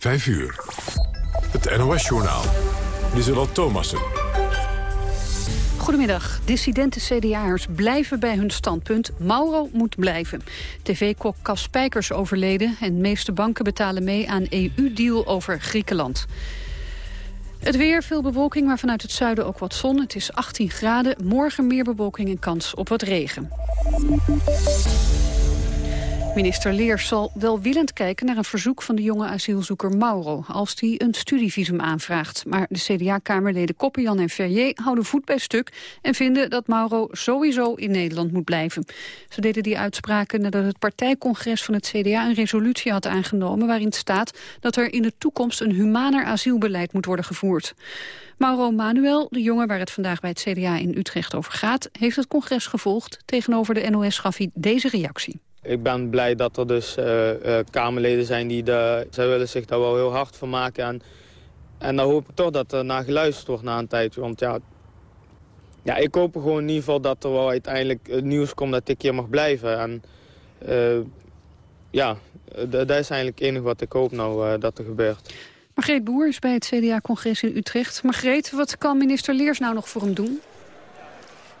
5 uur. Het NOS-journaal. Lieselot Thomassen. Goedemiddag. Dissidente CDA'ers blijven bij hun standpunt. Mauro moet blijven. TV-kok Spijkers overleden... en meeste banken betalen mee aan EU-deal over Griekenland. Het weer, veel bewolking, maar vanuit het zuiden ook wat zon. Het is 18 graden. Morgen meer bewolking en kans op wat regen. Minister Leers zal welwillend kijken naar een verzoek van de jonge asielzoeker Mauro... als hij een studievisum aanvraagt. Maar de CDA-kamerleden Koppenjan en Ferrier houden voet bij stuk... en vinden dat Mauro sowieso in Nederland moet blijven. Ze deden die uitspraken nadat het partijcongres van het CDA... een resolutie had aangenomen waarin staat dat er in de toekomst... een humaner asielbeleid moet worden gevoerd. Mauro Manuel, de jongen waar het vandaag bij het CDA in Utrecht over gaat... heeft het congres gevolgd. Tegenover de NOS gaf hij deze reactie. Ik ben blij dat er dus uh, uh, Kamerleden zijn die de, willen zich daar wel heel hard van maken. En, en dan hoop ik toch dat er naar geluisterd wordt na een tijd. Want ja, ja, ik hoop gewoon in ieder geval dat er wel uiteindelijk het nieuws komt dat ik hier mag blijven. En uh, ja, dat is eigenlijk het enige wat ik hoop nou dat er gebeurt. Margreet Boer is bij het CDA-congres in Utrecht. Margreet, wat kan minister Leers nou nog voor hem doen?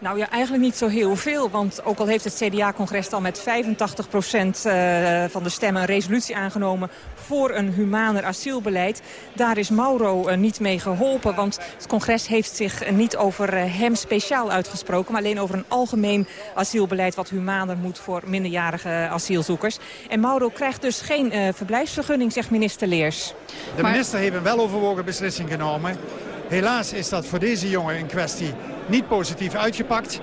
Nou ja, eigenlijk niet zo heel veel. Want ook al heeft het CDA-congres al met 85 procent uh, van de stemmen een resolutie aangenomen voor een humaner asielbeleid. Daar is Mauro uh, niet mee geholpen. Want het congres heeft zich niet over uh, hem speciaal uitgesproken. Maar alleen over een algemeen asielbeleid wat humaner moet voor minderjarige asielzoekers. En Mauro krijgt dus geen verblijfsvergunning, zegt minister Leers. De minister heeft een weloverwogen beslissing genomen. Helaas is dat voor deze jongen in kwestie niet positief uitgepakt.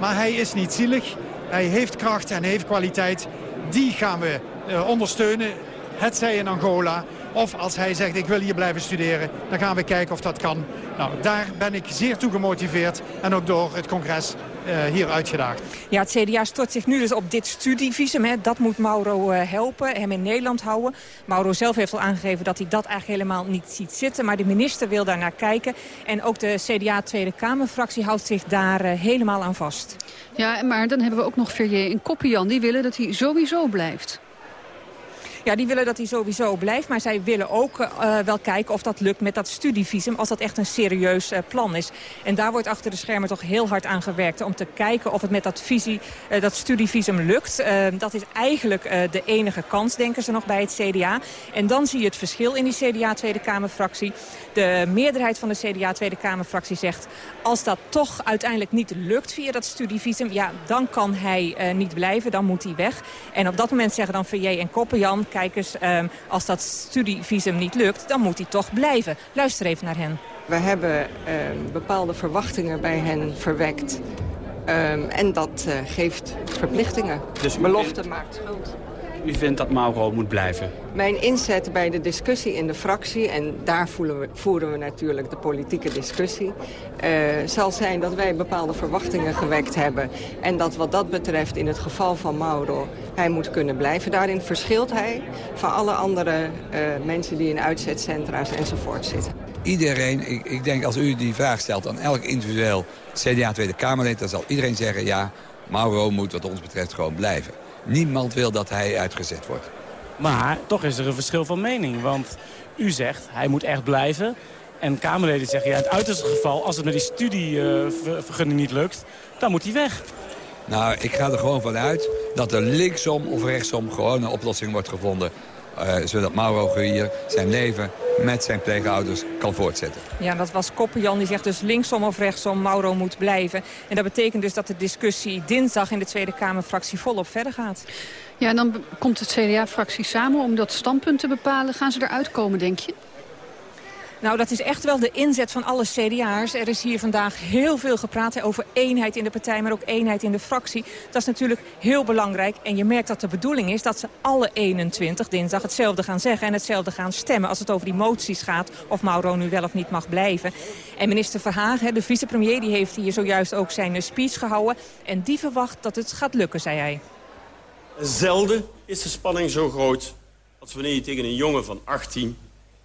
Maar hij is niet zielig. Hij heeft kracht en heeft kwaliteit. Die gaan we uh, ondersteunen. Het zij in Angola. Of als hij zegt ik wil hier blijven studeren. Dan gaan we kijken of dat kan. Nou, daar ben ik zeer toe gemotiveerd. En ook door het congres hier uitgedaagd. Ja, het CDA stort zich nu dus op dit studievisum. Hè. Dat moet Mauro uh, helpen, hem in Nederland houden. Mauro zelf heeft al aangegeven dat hij dat eigenlijk helemaal niet ziet zitten. Maar de minister wil daar naar kijken. En ook de CDA Tweede Kamerfractie houdt zich daar uh, helemaal aan vast. Ja, maar dan hebben we ook nog Verrier en Koppian. Die willen dat hij sowieso blijft. Ja, die willen dat hij sowieso blijft. Maar zij willen ook uh, wel kijken of dat lukt met dat studievisum. Als dat echt een serieus uh, plan is. En daar wordt achter de schermen toch heel hard aan gewerkt. Om te kijken of het met dat, visie, uh, dat studievisum lukt. dat is eigenlijk de enige kans, denken ze nog bij het CDA. En dan zie je het verschil in die CDA Tweede Kamerfractie. De meerderheid van de CDA Tweede Kamerfractie zegt... als dat toch uiteindelijk niet lukt via dat studievisum... ja, dan kan hij niet blijven, dan moet hij weg. En op dat moment zeggen dan VJ en Koppenjan kijk eens, um, als dat studievisum niet lukt, dan moet hij toch blijven. Luister even naar hen. We hebben um, bepaalde verwachtingen bij hen verwekt. Um, en dat uh, geeft verplichtingen. Dus Belofte vindt, maakt schuld. U vindt dat Mauro moet blijven? Mijn inzet bij de discussie in de fractie... en daar we, voeren we natuurlijk de politieke discussie... Uh, zal zijn dat wij bepaalde verwachtingen gewekt hebben... en dat wat dat betreft in het geval van Mauro... hij moet kunnen blijven. Daarin verschilt hij van alle andere uh, mensen die in uitzetcentra's enzovoort zitten. Iedereen, ik, ik denk als u die vraag stelt aan elk individueel CDA Tweede Kamerlid... dan zal iedereen zeggen ja, Mauro moet wat ons betreft gewoon blijven. Niemand wil dat hij uitgezet wordt. Maar toch is er een verschil van mening. Want u zegt, hij moet echt blijven. En Kamerleden zeggen, ja, in het uiterste geval... als het met die studievergunning niet lukt, dan moet hij weg. Nou, ik ga er gewoon vanuit dat er linksom of rechtsom... gewoon een oplossing wordt gevonden uh, zodat Mauro hier zijn leven met zijn pleegouders kan voortzetten. Ja, dat was Koppenjan. Die zegt dus linksom of rechtsom Mauro moet blijven. En dat betekent dus dat de discussie dinsdag in de Tweede Kamerfractie volop verder gaat. Ja, en dan komt het CDA-fractie samen om dat standpunt te bepalen. Gaan ze eruit komen, denk je? Nou, dat is echt wel de inzet van alle CDA'ers. Er is hier vandaag heel veel gepraat over eenheid in de partij, maar ook eenheid in de fractie. Dat is natuurlijk heel belangrijk. En je merkt dat de bedoeling is dat ze alle 21 dinsdag hetzelfde gaan zeggen en hetzelfde gaan stemmen. Als het over die moties gaat, of Mauro nu wel of niet mag blijven. En minister Verhagen, de vicepremier, die heeft hier zojuist ook zijn speech gehouden. En die verwacht dat het gaat lukken, zei hij. Zelden is de spanning zo groot als wanneer je tegen een jongen van 18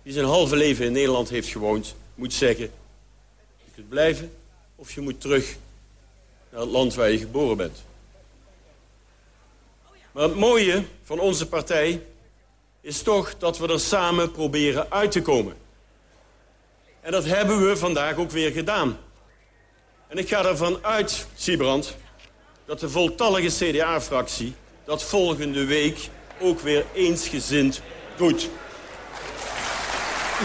die zijn halve leven in Nederland heeft gewoond... moet zeggen, je kunt blijven of je moet terug naar het land waar je geboren bent. Maar het mooie van onze partij is toch dat we er samen proberen uit te komen. En dat hebben we vandaag ook weer gedaan. En ik ga ervan uit, Siebrand, dat de voltallige CDA-fractie... dat volgende week ook weer eensgezind doet.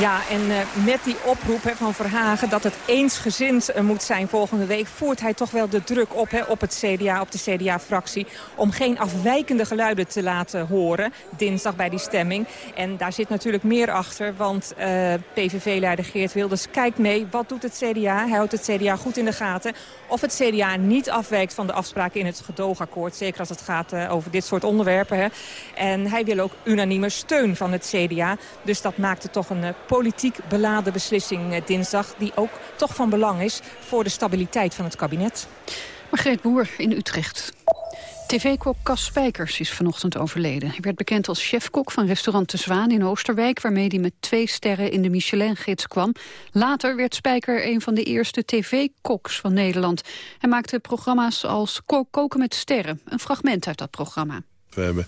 Ja, en uh, met die oproep van Verhagen dat het eensgezind uh, moet zijn volgende week... voert hij toch wel de druk op, op het CDA, op de CDA-fractie... om geen afwijkende geluiden te laten horen dinsdag bij die stemming. En daar zit natuurlijk meer achter, want uh, PVV-leider Geert Wilders kijkt mee. Wat doet het CDA? Hij houdt het CDA goed in de gaten. Of het CDA niet afwijkt van de afspraken in het gedoogakkoord. Zeker als het gaat over dit soort onderwerpen. En hij wil ook unanieme steun van het CDA. Dus dat maakt het toch een politiek beladen beslissing eh, dinsdag... die ook toch van belang is voor de stabiliteit van het kabinet. Margreet Boer in Utrecht. TV-kok Cas Spijkers is vanochtend overleden. Hij werd bekend als chefkok van restaurant De Zwaan in Oosterwijk... waarmee hij met twee sterren in de Michelin-gids kwam. Later werd Spijker een van de eerste tv-koks van Nederland. Hij maakte programma's als Koken met sterren. Een fragment uit dat programma. We hebben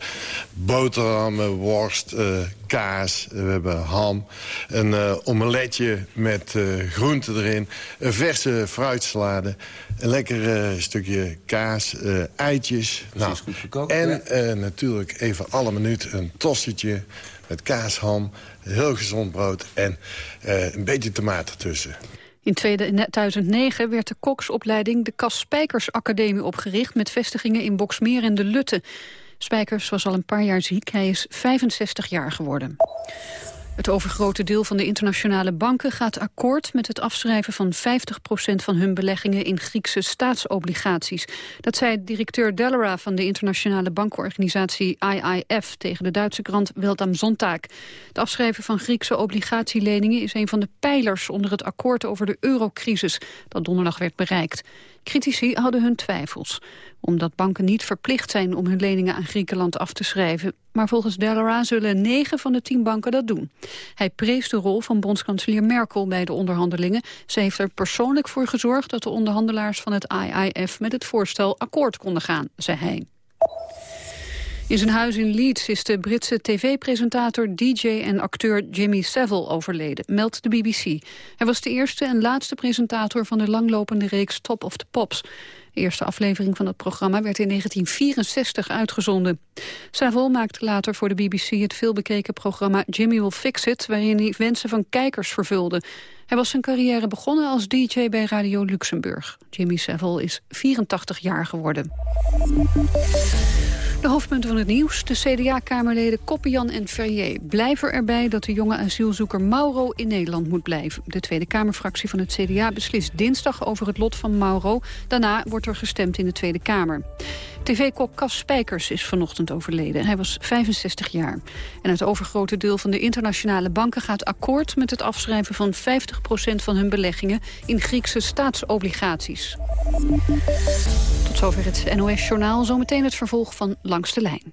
boterhammen, worst, uh, kaas, we hebben ham. Een uh, omeletje met uh, groenten erin. Een verse fruitsalade. Een lekker stukje kaas, eitjes. Nou, goed gekookt, en ja. natuurlijk even alle minuut een tossetje met kaas, ham. Heel gezond brood en een beetje tomaat ertussen. In 2009 werd de koksopleiding de Spijkers Academie opgericht... met vestigingen in Boksmeer en De Lutte. Spijkers was al een paar jaar ziek. Hij is 65 jaar geworden. Het overgrote deel van de internationale banken gaat akkoord met het afschrijven van 50% van hun beleggingen in Griekse staatsobligaties. Dat zei directeur Dellera van de internationale bankenorganisatie IIF tegen de Duitse krant Welt am Sonntag. Het afschrijven van Griekse obligatieleningen is een van de pijlers onder het akkoord over de eurocrisis dat donderdag werd bereikt. Critici hadden hun twijfels omdat banken niet verplicht zijn om hun leningen aan Griekenland af te schrijven. Maar volgens Delora zullen negen van de tien banken dat doen. Hij prees de rol van bondskanselier Merkel bij de onderhandelingen. Ze heeft er persoonlijk voor gezorgd dat de onderhandelaars van het IIF met het voorstel akkoord konden gaan, zei hij. In zijn huis in Leeds is de Britse tv-presentator, dj en acteur Jimmy Savile overleden, meldt de BBC. Hij was de eerste en laatste presentator van de langlopende reeks Top of the Pops. De eerste aflevering van het programma werd in 1964 uitgezonden. Savile maakte later voor de BBC het veelbekeken programma Jimmy Will Fix It... waarin hij wensen van kijkers vervulde. Hij was zijn carrière begonnen als DJ bij Radio Luxemburg. Jimmy Savile is 84 jaar geworden. De hoofdpunten van het nieuws. De CDA-kamerleden Koppian en Ferrier blijven erbij dat de jonge asielzoeker Mauro in Nederland moet blijven. De Tweede Kamerfractie van het CDA beslist dinsdag over het lot van Mauro. Daarna wordt er gestemd in de Tweede Kamer. TV-kok Cas Spijkers is vanochtend overleden. Hij was 65 jaar. En het overgrote deel van de internationale banken gaat akkoord... met het afschrijven van 50% van hun beleggingen in Griekse staatsobligaties. Tot zover het NOS-journaal. Zometeen het vervolg van Langs de Lijn.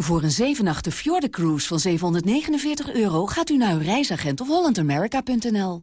Voor een 7 nachten Cruise van 749 euro gaat u naar uw reisagent of hollandamerica.nl.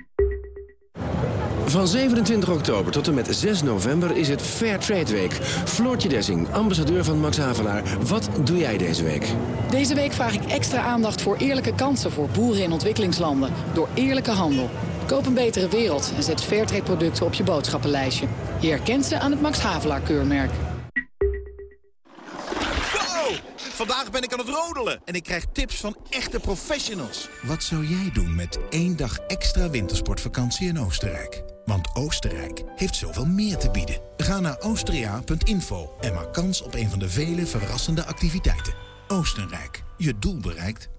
Van 27 oktober tot en met 6 november is het Fair Trade Week. Floortje Dessing, ambassadeur van Max Havelaar. Wat doe jij deze week? Deze week vraag ik extra aandacht voor eerlijke kansen voor boeren in ontwikkelingslanden. Door eerlijke handel. Koop een betere wereld en zet Fairtrade producten op je boodschappenlijstje. Je herkent ze aan het Max Havelaar keurmerk. Vandaag ben ik aan het rodelen en ik krijg tips van echte professionals. Wat zou jij doen met één dag extra wintersportvakantie in Oostenrijk? Want Oostenrijk heeft zoveel meer te bieden. Ga naar austria.info en maak kans op een van de vele verrassende activiteiten. Oostenrijk, je doel bereikt.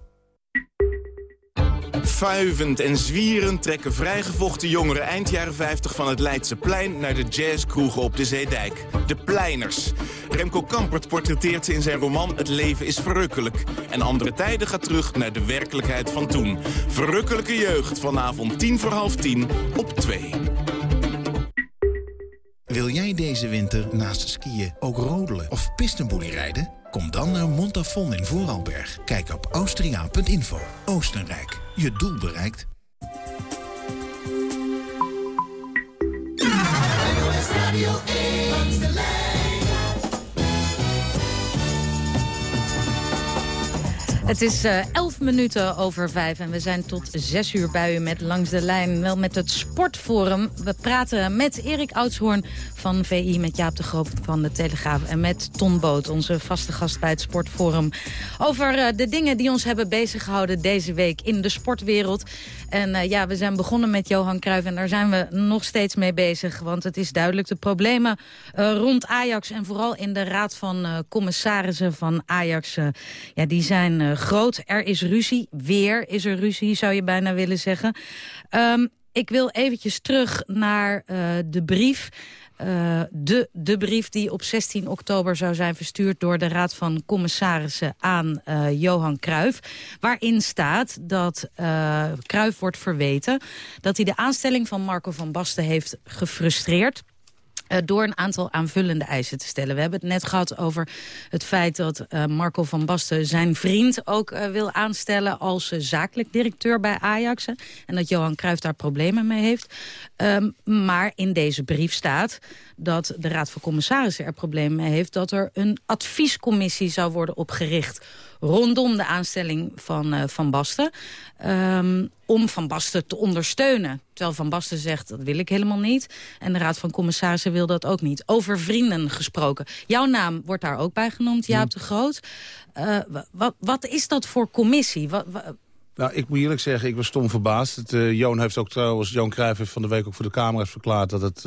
Fuivend en zwierend trekken vrijgevochten jongeren eind jaren 50 van het Leidse plein naar de jazzkroegen op de Zeedijk. De Pleiners. Remco Kampert portretteert ze in zijn roman Het leven is verrukkelijk. En andere tijden gaat terug naar de werkelijkheid van toen. Verrukkelijke jeugd vanavond tien voor half tien op 2. Wil jij deze winter naast skiën ook rodelen of pistenboelie rijden? Kom dan naar Montafon in Vooralberg. Kijk op austriaan.info. Oostenrijk, je doel bereikt. Het is uh, 11 minuten over vijf en we zijn tot zes uur bij u met Langs de Lijn. Wel met het Sportforum. We praten met Erik Oudshoorn van VI, met Jaap de Groot van de Telegraaf... en met Ton Boot, onze vaste gast bij het Sportforum... over uh, de dingen die ons hebben beziggehouden deze week in de sportwereld. En uh, ja, we zijn begonnen met Johan Cruijff en daar zijn we nog steeds mee bezig. Want het is duidelijk, de problemen rond Ajax... en vooral in de raad van commissarissen van Ajax, ja, die zijn groot. Er is ruzie, weer is er ruzie, zou je bijna willen zeggen. Um, ik wil eventjes terug naar uh, de brief... Uh, de, de brief die op 16 oktober zou zijn verstuurd door de Raad van Commissarissen aan Johan Cruijff. Waarin staat dat Cruijff wordt verweten dat hij de aanstelling van Marco van Basten heeft gefrustreerd door een aantal aanvullende eisen te stellen. We hebben het net gehad over het feit dat uh, Marco van Basten zijn vriend ook uh, wil aanstellen als zakelijk directeur bij Ajax. En dat Johan Cruijff daar problemen mee heeft. Um, maar in deze brief staat dat de Raad van Commissarissen er problemen mee heeft... dat er een adviescommissie zou worden opgericht rondom de aanstelling van uh, Van Basten... Um, om Van Basten te ondersteunen. Terwijl Van Basten zegt, dat wil ik helemaal niet. En de Raad van Commissarissen wil dat ook niet. Over vrienden gesproken. Jouw naam wordt daar ook bij genoemd, Jaap de Groot. Uh, wat, is dat voor commissie? Wat, nou, ik moet eerlijk zeggen, ik was stom verbaasd. Het, uh, Joon heeft ook trouwens, Joon Cruijff heeft van de week ook voor de camera's verklaard... dat het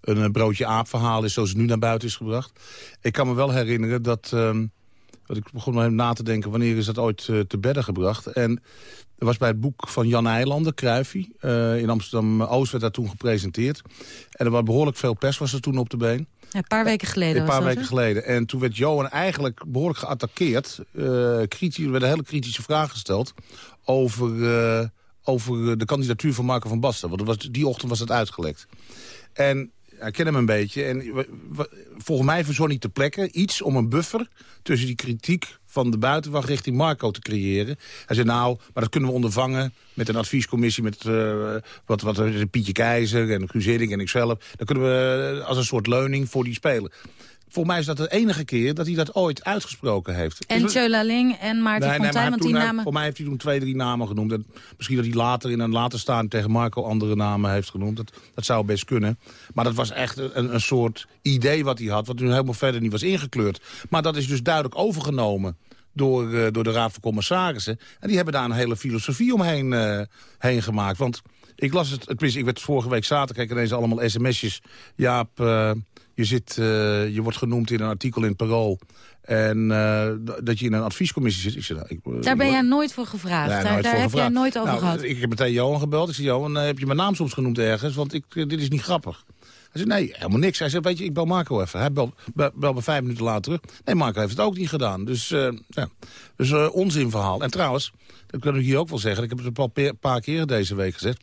een, broodje aap verhaal is, zoals het nu naar buiten is gebracht. Ik kan me wel herinneren dat... Um, dat ik begon met hem na te denken, wanneer is dat ooit uh, te bedden gebracht? En dat was bij het boek van Jan Eilanden, Kruifie. in Amsterdam-Oost werd dat toen gepresenteerd. En er was behoorlijk veel pers was er toen op de been. Ja, een paar weken geleden Een paar weken geleden. En toen werd Johan eigenlijk behoorlijk geattaqueerd. Uh, kritisch, er werden hele kritische vragen gesteld over, uh, over de kandidatuur van Marco van Basten. Want was, die ochtend was het uitgelekt. En ik ken hem een beetje. En volgens mij verzon hij ter plekke iets om een buffer tussen die kritiek van de buitenwacht richting Marco te creëren. Hij zei, nou, maar dat kunnen we ondervangen met een adviescommissie... met uh, wat, wat Pietje Keizer en Guus en ikzelf. Dan kunnen we als een soort leuning voor die spelen. Volgens mij is dat de enige keer dat hij dat ooit uitgesproken heeft. En Tjöla Ling en Maarten nee, Fontijn, nee, want die namen... Voor mij heeft hij toen twee, drie namen genoemd. En misschien dat hij later in een later staan tegen Marco andere namen heeft genoemd. Dat, dat zou best kunnen. Maar dat was echt een, een soort idee wat hij had, wat nu helemaal verder niet was ingekleurd. Maar dat is dus duidelijk overgenomen door, uh, door de Raad van Commissarissen. En die hebben daar een hele filosofie omheen uh, heen gemaakt. Want ik las het, het ik werd vorige week zaterdag, kijk ineens allemaal sms'jes. Jaap, uh, je, zit, uh, je wordt genoemd in een artikel in het Parool. En uh, dat je in een adviescommissie zit. Ik zei, nou, ik, daar ben jij nooit voor gevraagd. Nee, daar, daar heb gevraagd. jij nooit over nou, gehad. Ik heb meteen Johan gebeld. Ik zei, Johan, heb je mijn naam soms genoemd ergens? Want ik, dit is niet grappig. Hij zei, nee, helemaal niks. Hij zei, weet je, ik bel Marco even. Hij bel, bel, bel me vijf minuten later terug. Nee, Marco heeft het ook niet gedaan. Dus, uh, ja. dus uh, onzin verhaal. En trouwens, dat kan ik hier ook wel zeggen. Ik heb het een paar keer deze week gezegd.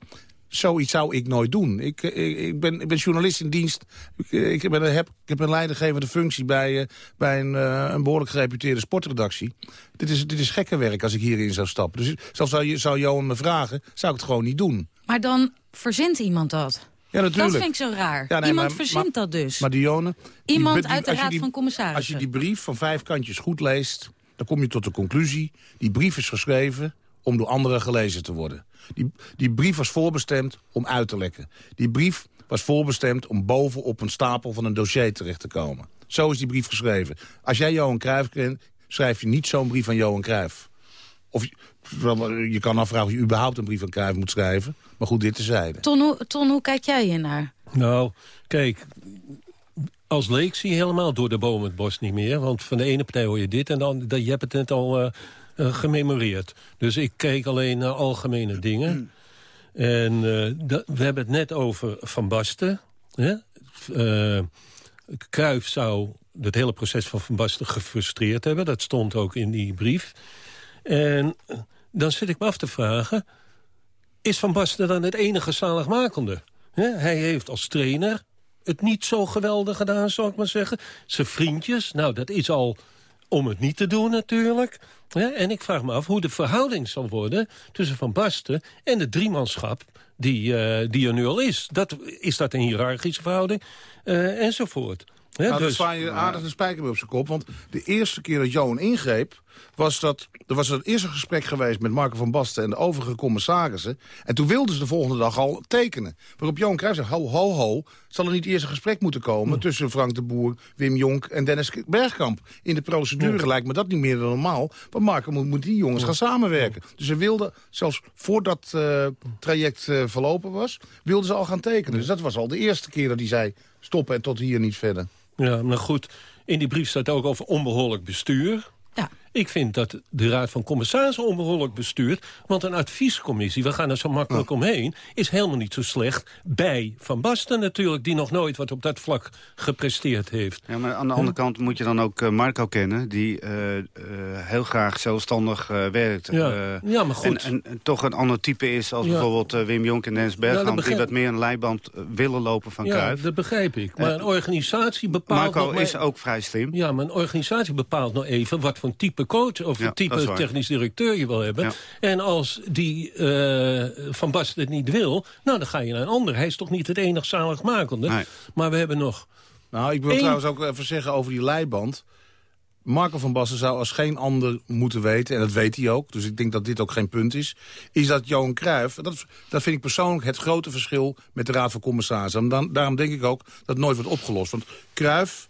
Zoiets zou ik nooit doen. Ik, ik, ik, ben, ik ben journalist in dienst. Ik, ik, ben, heb, ik heb een leidinggevende functie bij, uh, bij een, uh, een behoorlijk gereputeerde sportredactie. Dit is, dit is gekke werk als ik hierin zou stappen. Dus zelfs zou, zou Johan me vragen, zou ik het gewoon niet doen. Maar dan verzint iemand dat. Ja, natuurlijk. Dat vind ik zo raar. Ja, nee, Iemand maar, verzint maar, dat dus. Maar Dionne... Iemand die, uit de Raad die, van Commissarissen. Als je die brief van vijf kantjes goed leest... dan kom je tot de conclusie... die brief is geschreven om door anderen gelezen te worden. Die, die brief was voorbestemd om uit te lekken. Die brief was voorbestemd om bovenop een stapel van een dossier terecht te komen. Zo is die brief geschreven. Als jij Johan Cruijff kent, schrijf je niet zo'n brief aan Johan Cruijff Of je, je kan afvragen of je überhaupt een brief aan Cruijff moet schrijven. Maar goed, dit tezijde. Ton, hoe, Ton, hoe kijk jij hier naar? Nou, kijk, als leek zie je helemaal door de boom het bos niet meer. Want van de ene partij hoor je dit en dan, je hebt het net al uh, uh, gememoreerd. Dus ik kijk alleen naar algemene dingen. En uh, we hebben het net over Van Basten. Hè? Kruif zou het hele proces van Van Basten gefrustreerd hebben. Dat stond ook in die brief. En dan zit ik me af te vragen... is Van Basten dan het enige zaligmakende? Hij heeft als trainer het niet zo geweldig gedaan, zou ik maar zeggen. Zijn vriendjes, nou, dat is al om het niet te doen natuurlijk. en ik vraag me af hoe de verhouding zal worden... tussen Van Basten en de driemanschap die, uh, die er nu al is. Dat, is dat een hiërarchische verhouding? Uh, enzovoort. Ja, nou, dus, sla je aardig een spijker mee op zijn kop. Want de eerste keer dat Johan ingreep... was dat er was een eerste gesprek geweest met Marco van Basten... en de overige commissarissen. En toen wilden ze de volgende dag al tekenen. Waarop Johan Cruijff zei, ho, ho, ho... zal er niet eerst een gesprek moeten komen... tussen Frank de Boer, Wim Jonk en Dennis Bergkamp. In de procedure lijkt me dat niet meer dan normaal. Want Marco moet, moet die jongens gaan samenwerken. Dus ze wilden, zelfs voordat uh, traject uh, verlopen was... wilden ze al gaan tekenen. Dus dat was al de eerste keer dat hij zei... stoppen en tot hier niet verder. Ja, maar goed, in die brief staat ook over onbehoorlijk bestuur. Ik vind dat de Raad van Commissarissen onbehoorlijk bestuurt. Want een adviescommissie, we gaan er zo makkelijk omheen... is helemaal niet zo slecht bij Van Basten natuurlijk... die nog nooit wat op dat vlak gepresteerd heeft. Ja, maar aan de andere kant moet je dan ook uh, Marco kennen... die uh, uh, heel graag zelfstandig werkt. Ja. ja, maar goed. En, en, toch een ander type is als ja. bijvoorbeeld Wim Jonk en Dennis Bergkamp... begrijp... die wat meer een leiband willen lopen van ja, Cruijff. dat begrijp ik. Maar een organisatie bepaalt... Marco is ook vrij slim. Ja, maar een organisatie bepaalt nog even... wat voor type coach of ja, type technisch directeur je wil hebben. Ja. En als die uh, Van Basten het niet wil, nou dan ga je naar een ander. Hij is toch niet het enig zaligmakende. Nee. Maar we hebben nog... Nou, ik wil trouwens ook even zeggen over die leiband. Marco van Basten zou als geen ander moeten weten... en dat weet hij ook, dus ik denk dat dit ook geen punt is... is dat Johan Cruijff, dat, dat vind ik persoonlijk het grote verschil... met de Raad van Commissarissen. En dan, daarom denk ik ook dat het nooit wordt opgelost. Want Cruijff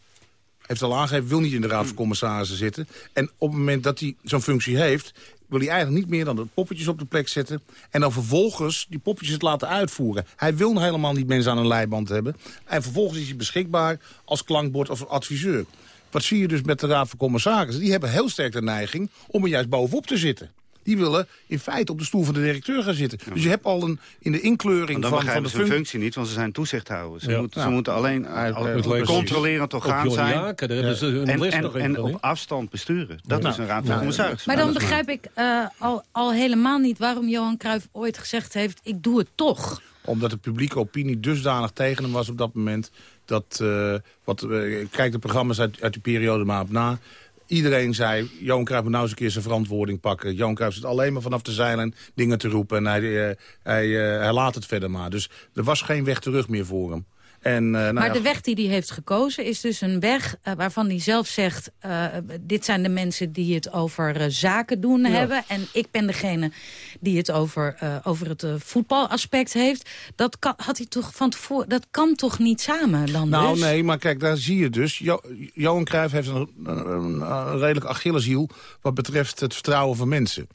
heeft al aangegeven, wil niet in de Raad van Commissarissen zitten. En op het moment dat hij zo'n functie heeft... wil hij eigenlijk niet meer dan de poppetjes op de plek zetten... en dan vervolgens die poppetjes het laten uitvoeren. Hij wil helemaal niet mensen aan een leiband hebben. En vervolgens is hij beschikbaar als klankbord of adviseur. Wat zie je dus met de Raad van Commissarissen? Die hebben heel sterk de neiging om er juist bovenop te zitten die willen in feite op de stoel van de directeur gaan zitten. Dus je hebt al een, in de inkleuring van, van de functie... functie niet, want ze zijn toezichthouders. Ze, ja. moeten, ze moeten alleen uh, controlerend gaan zijn. Jaken, ja. en, en, en op afstand besturen. Dat is een raad van commissarissen. Maar dan begrijp ik uh, al, al helemaal niet waarom Johan Cruijff ooit gezegd heeft... ik doe het toch omdat de publieke opinie dusdanig tegen hem was op dat moment... dat, uh, wat, uh, kijk de programma's uit, uit die periode maar op na... Iedereen zei, Johan Cruijff moet nou eens een keer zijn verantwoording pakken. Johan Cruijff zit alleen maar vanaf de zeilen dingen te roepen. En hij, uh, hij, uh, hij laat het verder maar. Dus er was geen weg terug meer voor hem. En, uh, nou maar ja, de weg die hij heeft gekozen is dus een weg uh, waarvan hij zelf zegt... Uh, dit zijn de mensen die het over zaken doen ja. hebben... en ik ben degene die het over, over het voetbalaspect heeft. Dat kan, had hij toch van tevoren, dat kan toch niet samen dan Nou dus? nee, maar kijk, daar zie je dus. Jo Johan Cruijff heeft een, een, een, redelijk Achilleshiel... wat betreft het vertrouwen van mensen.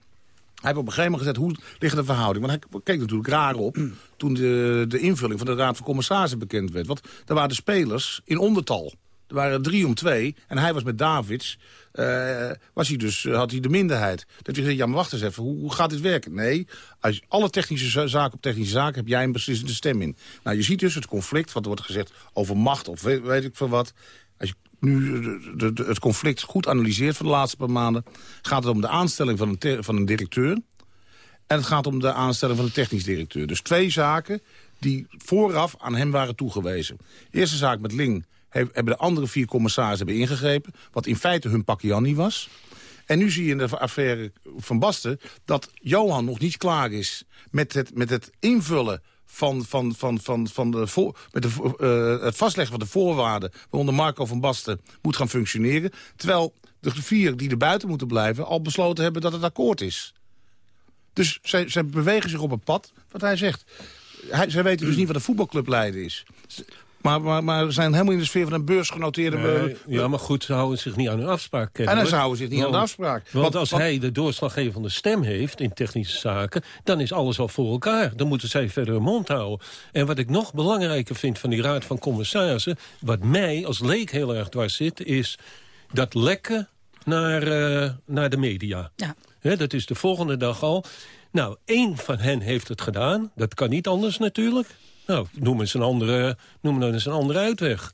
Hij heeft op een gegeven moment gezegd, hoe ligt de verhouding? Want hij keek natuurlijk raar op toen de, de invulling van de Raad van Commissarissen bekend werd. Want daar waren de spelers in ondertal. Er waren drie om twee en hij was met Davids, uh, was hij dus, had hij de minderheid. Dat hij gezegd, ja maar wacht eens even, hoe, hoe gaat dit werken? Nee, als alle technische zaken op technische zaken heb jij een beslissende stem in. Nou, je ziet dus het conflict, wat er wordt gezegd over macht of weet, weet ik veel wat. Als je nu het conflict goed analyseert van de laatste paar maanden... gaat het om de aanstelling van een, van een directeur... en het gaat om de aanstelling van een technisch directeur. Dus twee zaken die vooraf aan hem waren toegewezen. Eerste zaak met Ling hebben de andere vier commissarissen hebben ingegrepen... wat in feite hun pakje was... En nu zie je in de affaire van Basten dat Johan nog niet klaar is met met het invullen van, van, van, van, van de voor, met de, uh, het vastleggen van de voorwaarden... waaronder Marco van Basten moet gaan functioneren... terwijl de vier die er buiten moeten blijven al besloten hebben dat het akkoord is. Dus zij, zij bewegen zich op een pad, wat hij zegt. Hij, zij weten dus niet wat een voetbalclub leiden is. Maar, maar, maar we zijn helemaal in de sfeer van een beursgenoteerde... Nee, ja, maar goed, ze houden zich niet aan hun afspraak. En dan ze houden zich niet aan de afspraak. Want, Want- als want- hij de doorslaggevende stem heeft in technische zaken... dan is alles al voor elkaar. Dan moeten zij verder hun mond houden. En wat ik nog belangrijker vind van die raad van commissarissen... wat mij als leek heel erg dwars zit... is dat lekken naar, eh, naar de media. Ja. Hè, dat is de volgende dag al. Nou, één van hen heeft het gedaan. Dat kan niet anders natuurlijk. Nou, noem eens een andere, noem eens een andere uitweg.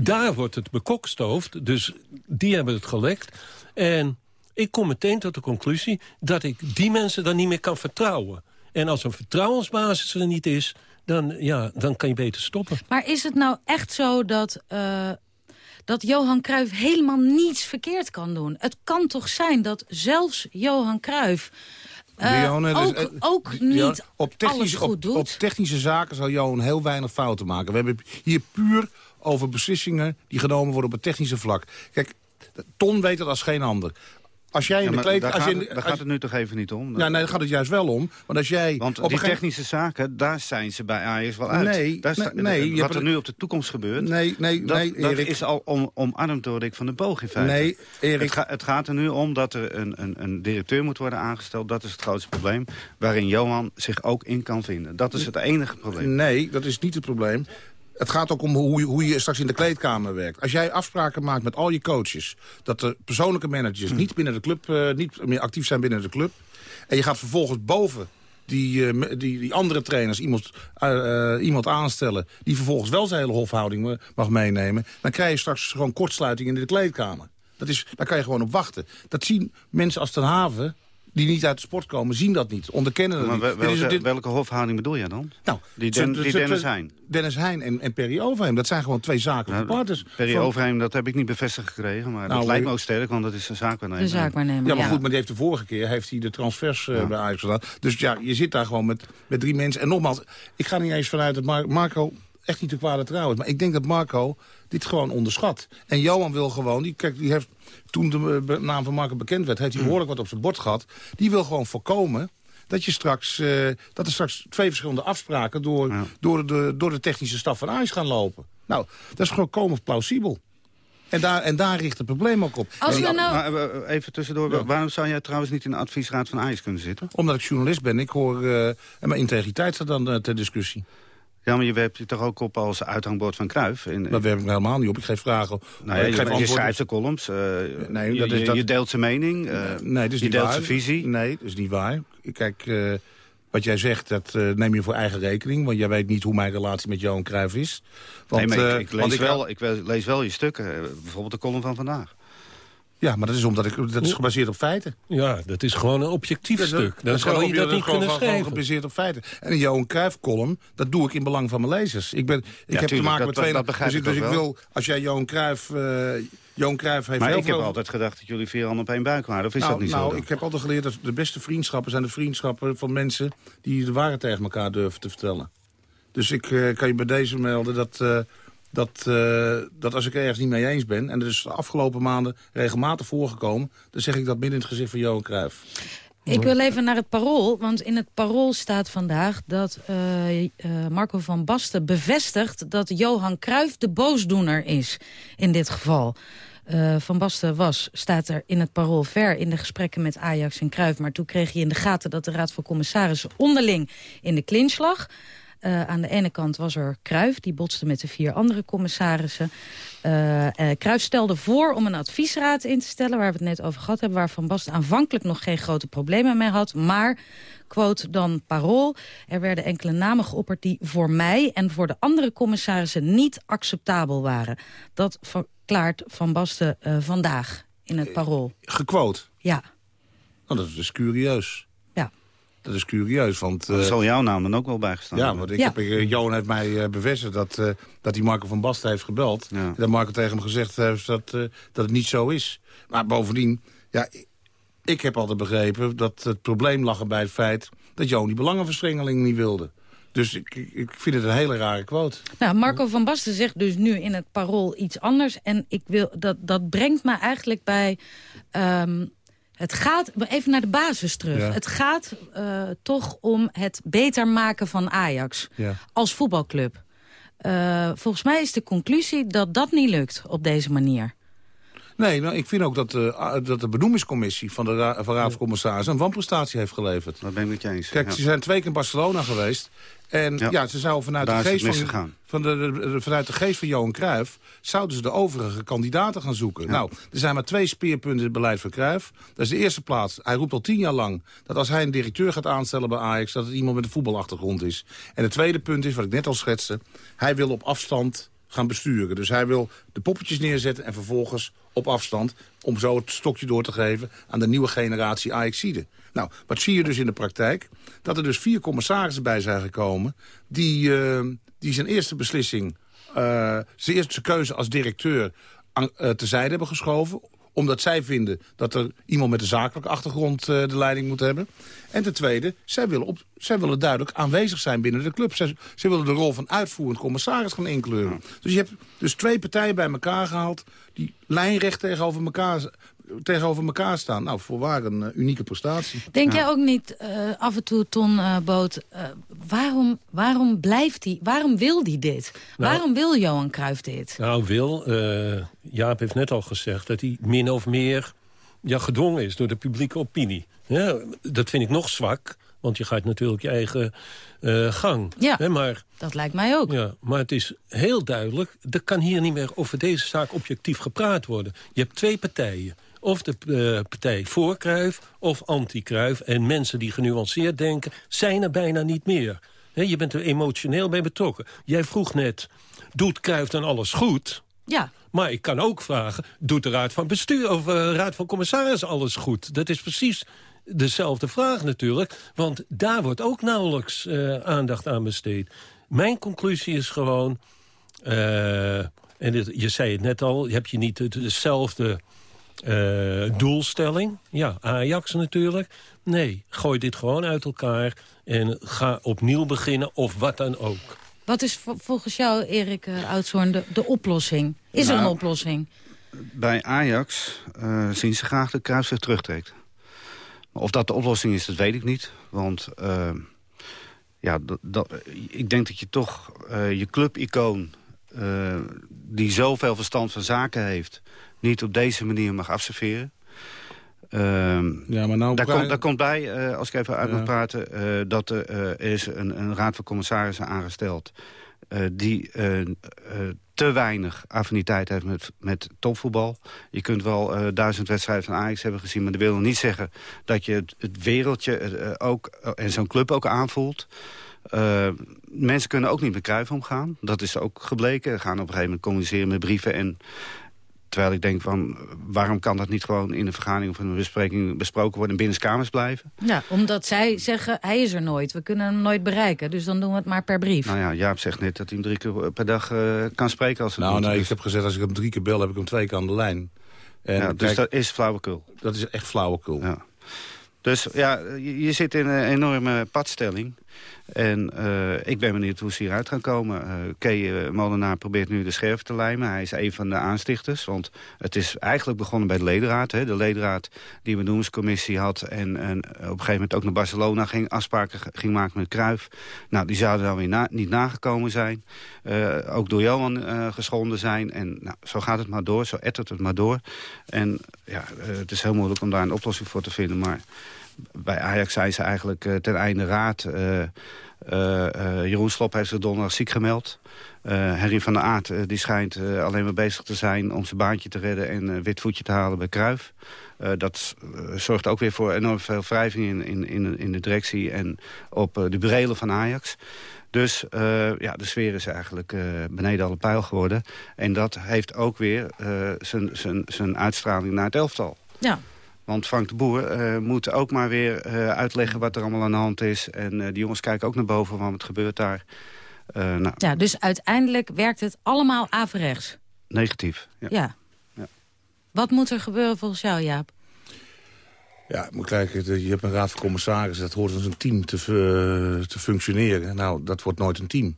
Daar wordt het bekokstoofd. Dus die hebben het gelekt. En ik kom meteen tot de conclusie... dat ik die mensen dan niet meer kan vertrouwen. En als een vertrouwensbasis er niet is... dan, ja, dan kan je beter stoppen. Maar is het nou echt zo dat, eh, dat Johan Cruijff helemaal niets verkeerd kan doen? Het kan toch zijn dat zelfs Johan Cruijff... eh, dus, ook, eh, ook niet op alles technische, goed op, doet. op technische zaken zal Johan heel weinig fouten maken. We hebben hier puur over beslissingen die genomen worden op het technische vlak. Kijk, Ton weet het als geen ander. Als jij in de kleed... daar als je gaat, in de- het, daar als- gaat het nu toch even niet om? Ja, nee, daar gaat het juist wel om. Want als jij... Want op die gegeven- technische zaken, daar zijn ze bij Ajax wel uit. Nee, daar sta- nee, wat er het- nu op de toekomst gebeurt, Nee, nee, dat, nee, dat Erik. is al om, omarmd door Rick van den Boog in feite. Nee, Erik. Het, ga- het gaat er nu om dat er een, een, een directeur moet worden aangesteld. Dat is het grootste probleem. Waarin Johan zich ook in kan vinden. Dat is het enige probleem. Nee, dat is niet het probleem. Het gaat ook om hoe je, hoe je straks in de kleedkamer werkt. Als jij afspraken maakt met al je coaches... dat de persoonlijke managers Hm. niet, binnen de club, eh, niet meer actief zijn binnen de club... en je gaat vervolgens boven die, eh, die, die andere trainers iemand, eh, iemand aanstellen... die vervolgens wel zijn hele hofhouding mag meenemen... dan krijg je straks gewoon kortsluiting in de kleedkamer. Dat is, daar kan je gewoon op wachten. Dat zien mensen als ten haven die niet uit de sport komen, zien dat niet, onderkennen dat Maar niet. welke, dit- welke hofhouding bedoel je dan? nou, Die, Den, Dennis Heijn. Dennis Heijn en, en Perry Overheem, dat zijn gewoon twee zakelijke partners. Perry Van- Overheem, dat heb ik niet bevestigd gekregen. Maar Nou, dat lijkt me ook sterk, want dat is een zaakwaarnemer. De zaakwaarnemer, Ja, maar ja. goed, maar die heeft de vorige keer heeft hij de transfers eh, bij Ajax gedaan. Dus ja, je zit daar gewoon met, met drie mensen. En nogmaals, ik ga niet eens vanuit dat Mar- Marco echt niet te kwade trouw is. Maar ik denk dat Marco dit gewoon onderschat. En Johan wil gewoon, die, kijk, die heeft toen de eh, naam van Marco bekend werd... heeft hij behoorlijk wat op zijn bord gehad. Die wil gewoon voorkomen dat, je straks, eh, dat er straks twee verschillende afspraken... Door, door, de, door de technische staf van Ajax gaan lopen. Nou, dat is gewoon komen plausibel. En daar, en daar richt het probleem ook op. Als we nou... Maar eh, even tussendoor, Ja. waarom zou jij trouwens niet in de adviesraad van Ajax kunnen zitten? Omdat ik journalist ben, ik hoor... eh, en mijn integriteit staat dan ter discussie. Ja, maar je werpt je toch ook op als uithangbord van? In, Dat werp ik helemaal niet op. Ik geef vragen... Nou ja, ik je, geef je antwoorden. schrijft de columns, eh, Nee, je, dat is- je- dat- je deelt zijn mening, eh, Nee, dat is je niet deelt waar. zijn visie. Nee, dat is niet waar. Kijk, eh, wat jij zegt, dat neem je voor eigen rekening. Want jij weet niet hoe mijn relatie met Johan Cruijff is. Want, nee, maar ik, want lees, wel, ik lees wel je stukken, bijvoorbeeld de column van vandaag. Ja, maar dat is omdat ik... Dat is gebaseerd op feiten. Ja, dat is gewoon een objectief Dat stuk. Dan is zou je dat niet gewoon- kunnen gewoon schrijven. gebaseerd op feiten. En een Johan Cruijff-column, dat doe ik in belang van mijn lezers. Ik, ben, ik heb te maken dat- met dat- twee... dat begrijp dus ik dus ik wil, als jij Johan Cruijff... eh Johan Cruijff heeft Maar heel ik heb altijd gedacht dat jullie vier handen op één buik waren. Of is nou, dat niet nou, zo? dan? ik heb altijd geleerd dat de beste vriendschappen zijn de vriendschappen van mensen die de waarheid tegen elkaar durven te vertellen. Dus ik eh, kan je bij deze melden dat, eh, dat, eh, dat als ik ergens niet mee eens ben, en dat is de afgelopen maanden regelmatig voorgekomen, dan zeg ik dat midden in het gezicht van Johan Cruijff. Ik wil even naar het parool, want in het parool staat vandaag dat eh, eh, Marco van Basten bevestigt dat Johan Cruijff de boosdoener is in dit geval. Van Basten was, staat er in het parool ver in de gesprekken met Ajax en Cruijff, maar toen kreeg hij in de gaten dat de Raad van Commissarissen onderling in de clinch lag. Eh, aan de ene kant was er Cruijff, die botste met de vier andere commissarissen. Cruijff stelde voor om een adviesraad in te stellen... waar we het net over gehad hebben... waar Van Basten aanvankelijk nog geen grote problemen mee had. Maar, quote dan Parool... er werden enkele namen geopperd die voor mij... en voor de andere commissarissen niet acceptabel waren. Dat verklaart Van Basten vandaag in het Parool. Gequote. Ja. Nou, dat is dus curieus. Ja. Dat is curieus, want... Er eh, zal jouw naam dan ook wel bijgestaan Ja, want ik Ja. heb, eh, Johan heeft mij eh, bevestigd dat, eh, dat hij Marco van Basten heeft gebeld. En dat Marco tegen hem gezegd heeft dat, eh, dat het niet zo is. Maar bovendien, ja, ik, heb altijd begrepen dat het probleem lag bij het feit... dat Johan die belangenverstrengeling niet wilde. Dus ik, ik- ik vind het een hele rare quote. Nou, Marco van Basten zegt dus nu in het parool iets anders. En ik wil, dat, dat brengt me eigenlijk bij... ehm, het gaat, even naar de basis terug. Ja. Het gaat eh, toch om het beter maken van Ajax Ja. als voetbalclub. Eh, volgens mij is de conclusie dat dat niet lukt op deze manier. Nee, nou, ik vind ook dat, uh, dat de benoemingscommissie van de Ra van Raad van Commissarissen... een wanprestatie heeft geleverd. Dat ben ik met je eens. Kijk, ze zijn twee keer in Barcelona geweest. En ja, ze zouden vanuit de, geest van, van de, vanuit de geest van Johan Cruijff... zouden ze de overige kandidaten gaan zoeken. Nou, er zijn maar twee speerpunten in het beleid van Cruijff. Dat is de eerste plaats. Hij roept al tien jaar lang dat als hij een directeur gaat aanstellen bij Ajax... dat het iemand met een voetbalachtergrond is. En het tweede punt is, wat ik net al schetste... hij wil op afstand gaan besturen. Dus hij wil de poppetjes neerzetten en vervolgens op afstand... om zo het stokje door te geven aan de nieuwe generatie Ajaxide. Nou, wat zie je dus in de praktijk? Dat er dus vier commissarissen bij zijn gekomen... die, uh, die zijn eerste beslissing, uh, zijn eerste keuze als directeur... Aan, uh, tezijde hebben geschoven omdat zij vinden dat er iemand met een zakelijke achtergrond uh, de leiding moet hebben. En ten tweede, zij willen, op, zij willen duidelijk aanwezig zijn binnen de club. Zij, zij willen de rol van uitvoerend commissaris gaan inkleuren. Dus je hebt dus twee partijen bij elkaar gehaald... die lijnrecht tegenover elkaar tegenover elkaar staan. Nou, voorwaar een uh, unieke prestatie. Denk jij ook niet uh, af en toe, Ton uh, Boot, waarom, waarom blijft hij, waarom wil hij dit? Nou, waarom wil Johan Cruijff dit? Nou, wil, Jaap heeft net al gezegd dat hij min of meer ja, gedwongen is door de publieke opinie. Ja, dat vind ik nog zwak, want je gaat natuurlijk je eigen uh, gang. Ja, He, maar, dat lijkt mij ook. Ja, maar het is heel duidelijk, er kan hier niet meer over deze zaak objectief gepraat worden. Je hebt twee partijen. Of de uh, partij voor Kruif of anti-Kruif. En mensen die genuanceerd denken, zijn er bijna niet meer. He, je bent er emotioneel bij betrokken. Jij vroeg net, doet Kruif dan alles goed? Ja. Maar ik kan ook vragen, doet de Raad van Bestuur of uh, Raad van Commissaris alles goed? Dat is precies dezelfde vraag natuurlijk. Want daar wordt ook nauwelijks uh, aandacht aan besteed. Mijn conclusie is gewoon... Uh, en dit, je zei het net al, heb je niet dezelfde uh, doelstelling? Ja, Ajax natuurlijk. Nee, gooi dit gewoon uit elkaar en ga opnieuw beginnen of wat dan ook. Wat is volgens jou, Erik uh, Oudshoorn, de, de oplossing? Is nou, er een oplossing? Bij Ajax uh, zien ze graag dat Cruijff zich terugtrekt. Of dat de oplossing is, dat weet ik niet. Want uh, ja, dat, ik denk dat je toch uh, je clubicoon... Uh, die zoveel verstand van zaken heeft... niet op deze manier mag afserveren. ja, maar nou daar, komt, daar komt bij, als ik even uit ja. mag praten... dat er is een, een raad van commissarissen aangesteld... die te weinig affiniteit heeft met, met topvoetbal. Je kunt wel duizend wedstrijden van Ajax hebben gezien... maar dat wil niet zeggen dat je het, het wereldje ook, en zo'n club ook aanvoelt. mensen kunnen ook niet met Cruijff omgaan. Dat is ook gebleken. Ze gaan op een gegeven moment communiceren met brieven... en Terwijl ik denk van, waarom kan dat niet gewoon in een vergadering of een bespreking besproken worden en binnenskamers blijven? Ja, omdat zij zeggen, hij is er nooit. We kunnen hem nooit bereiken, dus dan doen we het maar per brief. Nou ja, Jaap zegt net dat hij hem drie keer per dag uh, kan spreken als het Nou nee, ik heb gezegd, als ik hem drie keer bel, heb ik hem twee keer aan de lijn. En ja, dus kijk, dat is flauwekul. Dat is echt flauwekul. Ja. Dus ja, je, je zit in een enorme padstelling. En uh, ik ben benieuwd hoe ze hieruit gaan komen. Uh, Kay uh, Molenaar probeert nu de scherf te lijmen. Hij is een van de aanstichters. Want het is eigenlijk begonnen bij de ledenraad. Hè. De ledenraad die een benoemingscommissie had. En, en op een gegeven moment ook naar Barcelona ging. Afspraken ging maken met Kruif. Nou, die zouden dan weer niet nagekomen zijn. ook door Johan geschonden zijn. En nou, zo gaat het maar door. Zo ettert het maar door. En ja, het is heel moeilijk om daar een oplossing voor te vinden. Maar bij Ajax zijn ze eigenlijk uh, ten einde raad. Uh, uh, Jeroen Slop heeft zich donderdag ziek gemeld. Henry van der Aert die schijnt alleen maar bezig te zijn om zijn baantje te redden... en wit voetje te halen bij Kruif. dat zorgt ook weer voor enorm veel wrijving in, in, in, in de directie... en op de burelen van Ajax. Dus ja, de sfeer is eigenlijk beneden alle pijl geworden. En dat heeft ook weer zijn uitstraling naar het elftal. Ja, want Frank de Boer uh, moet ook maar weer uh, uitleggen wat er allemaal aan de hand is. En uh, die jongens kijken ook naar boven waarom het gebeurt daar. nou. Ja, dus uiteindelijk werkt het allemaal averechts? Negatief, ja. ja. ja. Wat moet er gebeuren volgens jou, Jaap? Ja, moet kijken, je hebt een raad van commissarissen. Dat hoort als een team te, te functioneren. Nou, dat wordt nooit een team.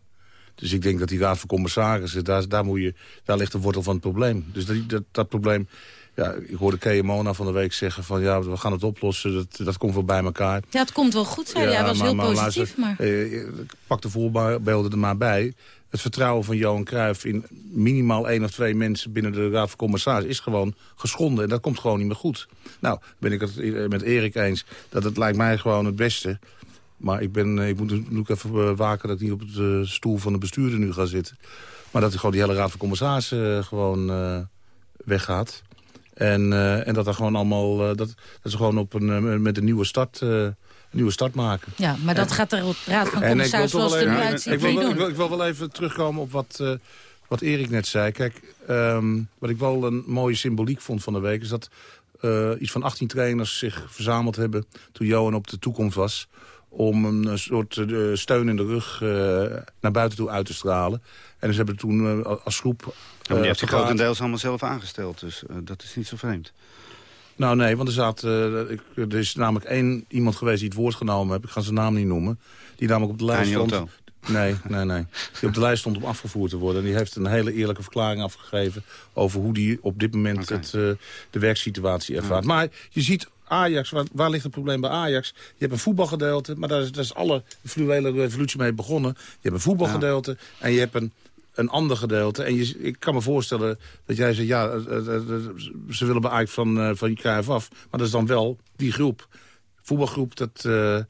Dus ik denk dat die raad van commissarissen, daar, daar, moet je, daar ligt de wortel van het probleem. Dus dat, dat, dat probleem ja, ik hoorde Kea Mona van de week zeggen van ja, we gaan het oplossen. Dat, dat komt wel bij elkaar. Ja, het komt wel goed, zei ja, Hij was maar, heel maar, positief. Maar, eh, pak de voorbeelden er maar bij. het vertrouwen van Johan Cruijff... in minimaal één of twee mensen binnen de Raad van Commissaris... is gewoon geschonden en dat komt gewoon niet meer goed. Nou, ben ik het eh, met Erik eens dat het lijkt mij gewoon het beste... Maar ik, ben, ik moet even waken dat ik niet op de stoel van de bestuurder nu ga zitten. Maar dat gewoon die hele raad van commissarissen gewoon uh, weggaat. En, uh, en dat er gewoon allemaal uh, dat, dat ze gewoon op een, met een nieuwe start, nieuwe start maken. Ja, maar dat en, gaat de raad van commissarissen zoals er nu uitziet ik wil, ik, wil, ik wil wel even terugkomen op wat, wat Erik net zei. Kijk, um, wat ik wel een mooie symboliek vond van de week... is dat iets van 18 trainers zich verzameld hebben toen Johan op de toekomst was om een soort uh, steun in de rug naar buiten toe uit te stralen. En ze hebben toen als groep... Maar die heeft zich grotendeels allemaal zelf aangesteld, dus dat is niet zo vreemd. Nou nee, want er, zat, er is namelijk één iemand geweest die het woord genomen heeft. Ik ga zijn naam niet noemen. Die namelijk op de lijst stond... Nee, nee, nee. Die op de lijst stond om afgevoerd te worden. En die heeft een hele eerlijke verklaring afgegeven... over hoe die op dit moment okay. het, de werksituatie ervaart. Maar je ziet Ajax, waar, waar, ligt het probleem bij Ajax? Je hebt een voetbalgedeelte, maar daar is, daar is alle fluwele revolutie mee begonnen. Je hebt een voetbalgedeelte ja. en je hebt een, een ander gedeelte. En je, ik kan me voorstellen dat jij zegt, ja, ze willen bij Ajax van, uh, van Cruijff af. Maar dat is dan wel die groep. Voetbalgroep, dat... Uh, en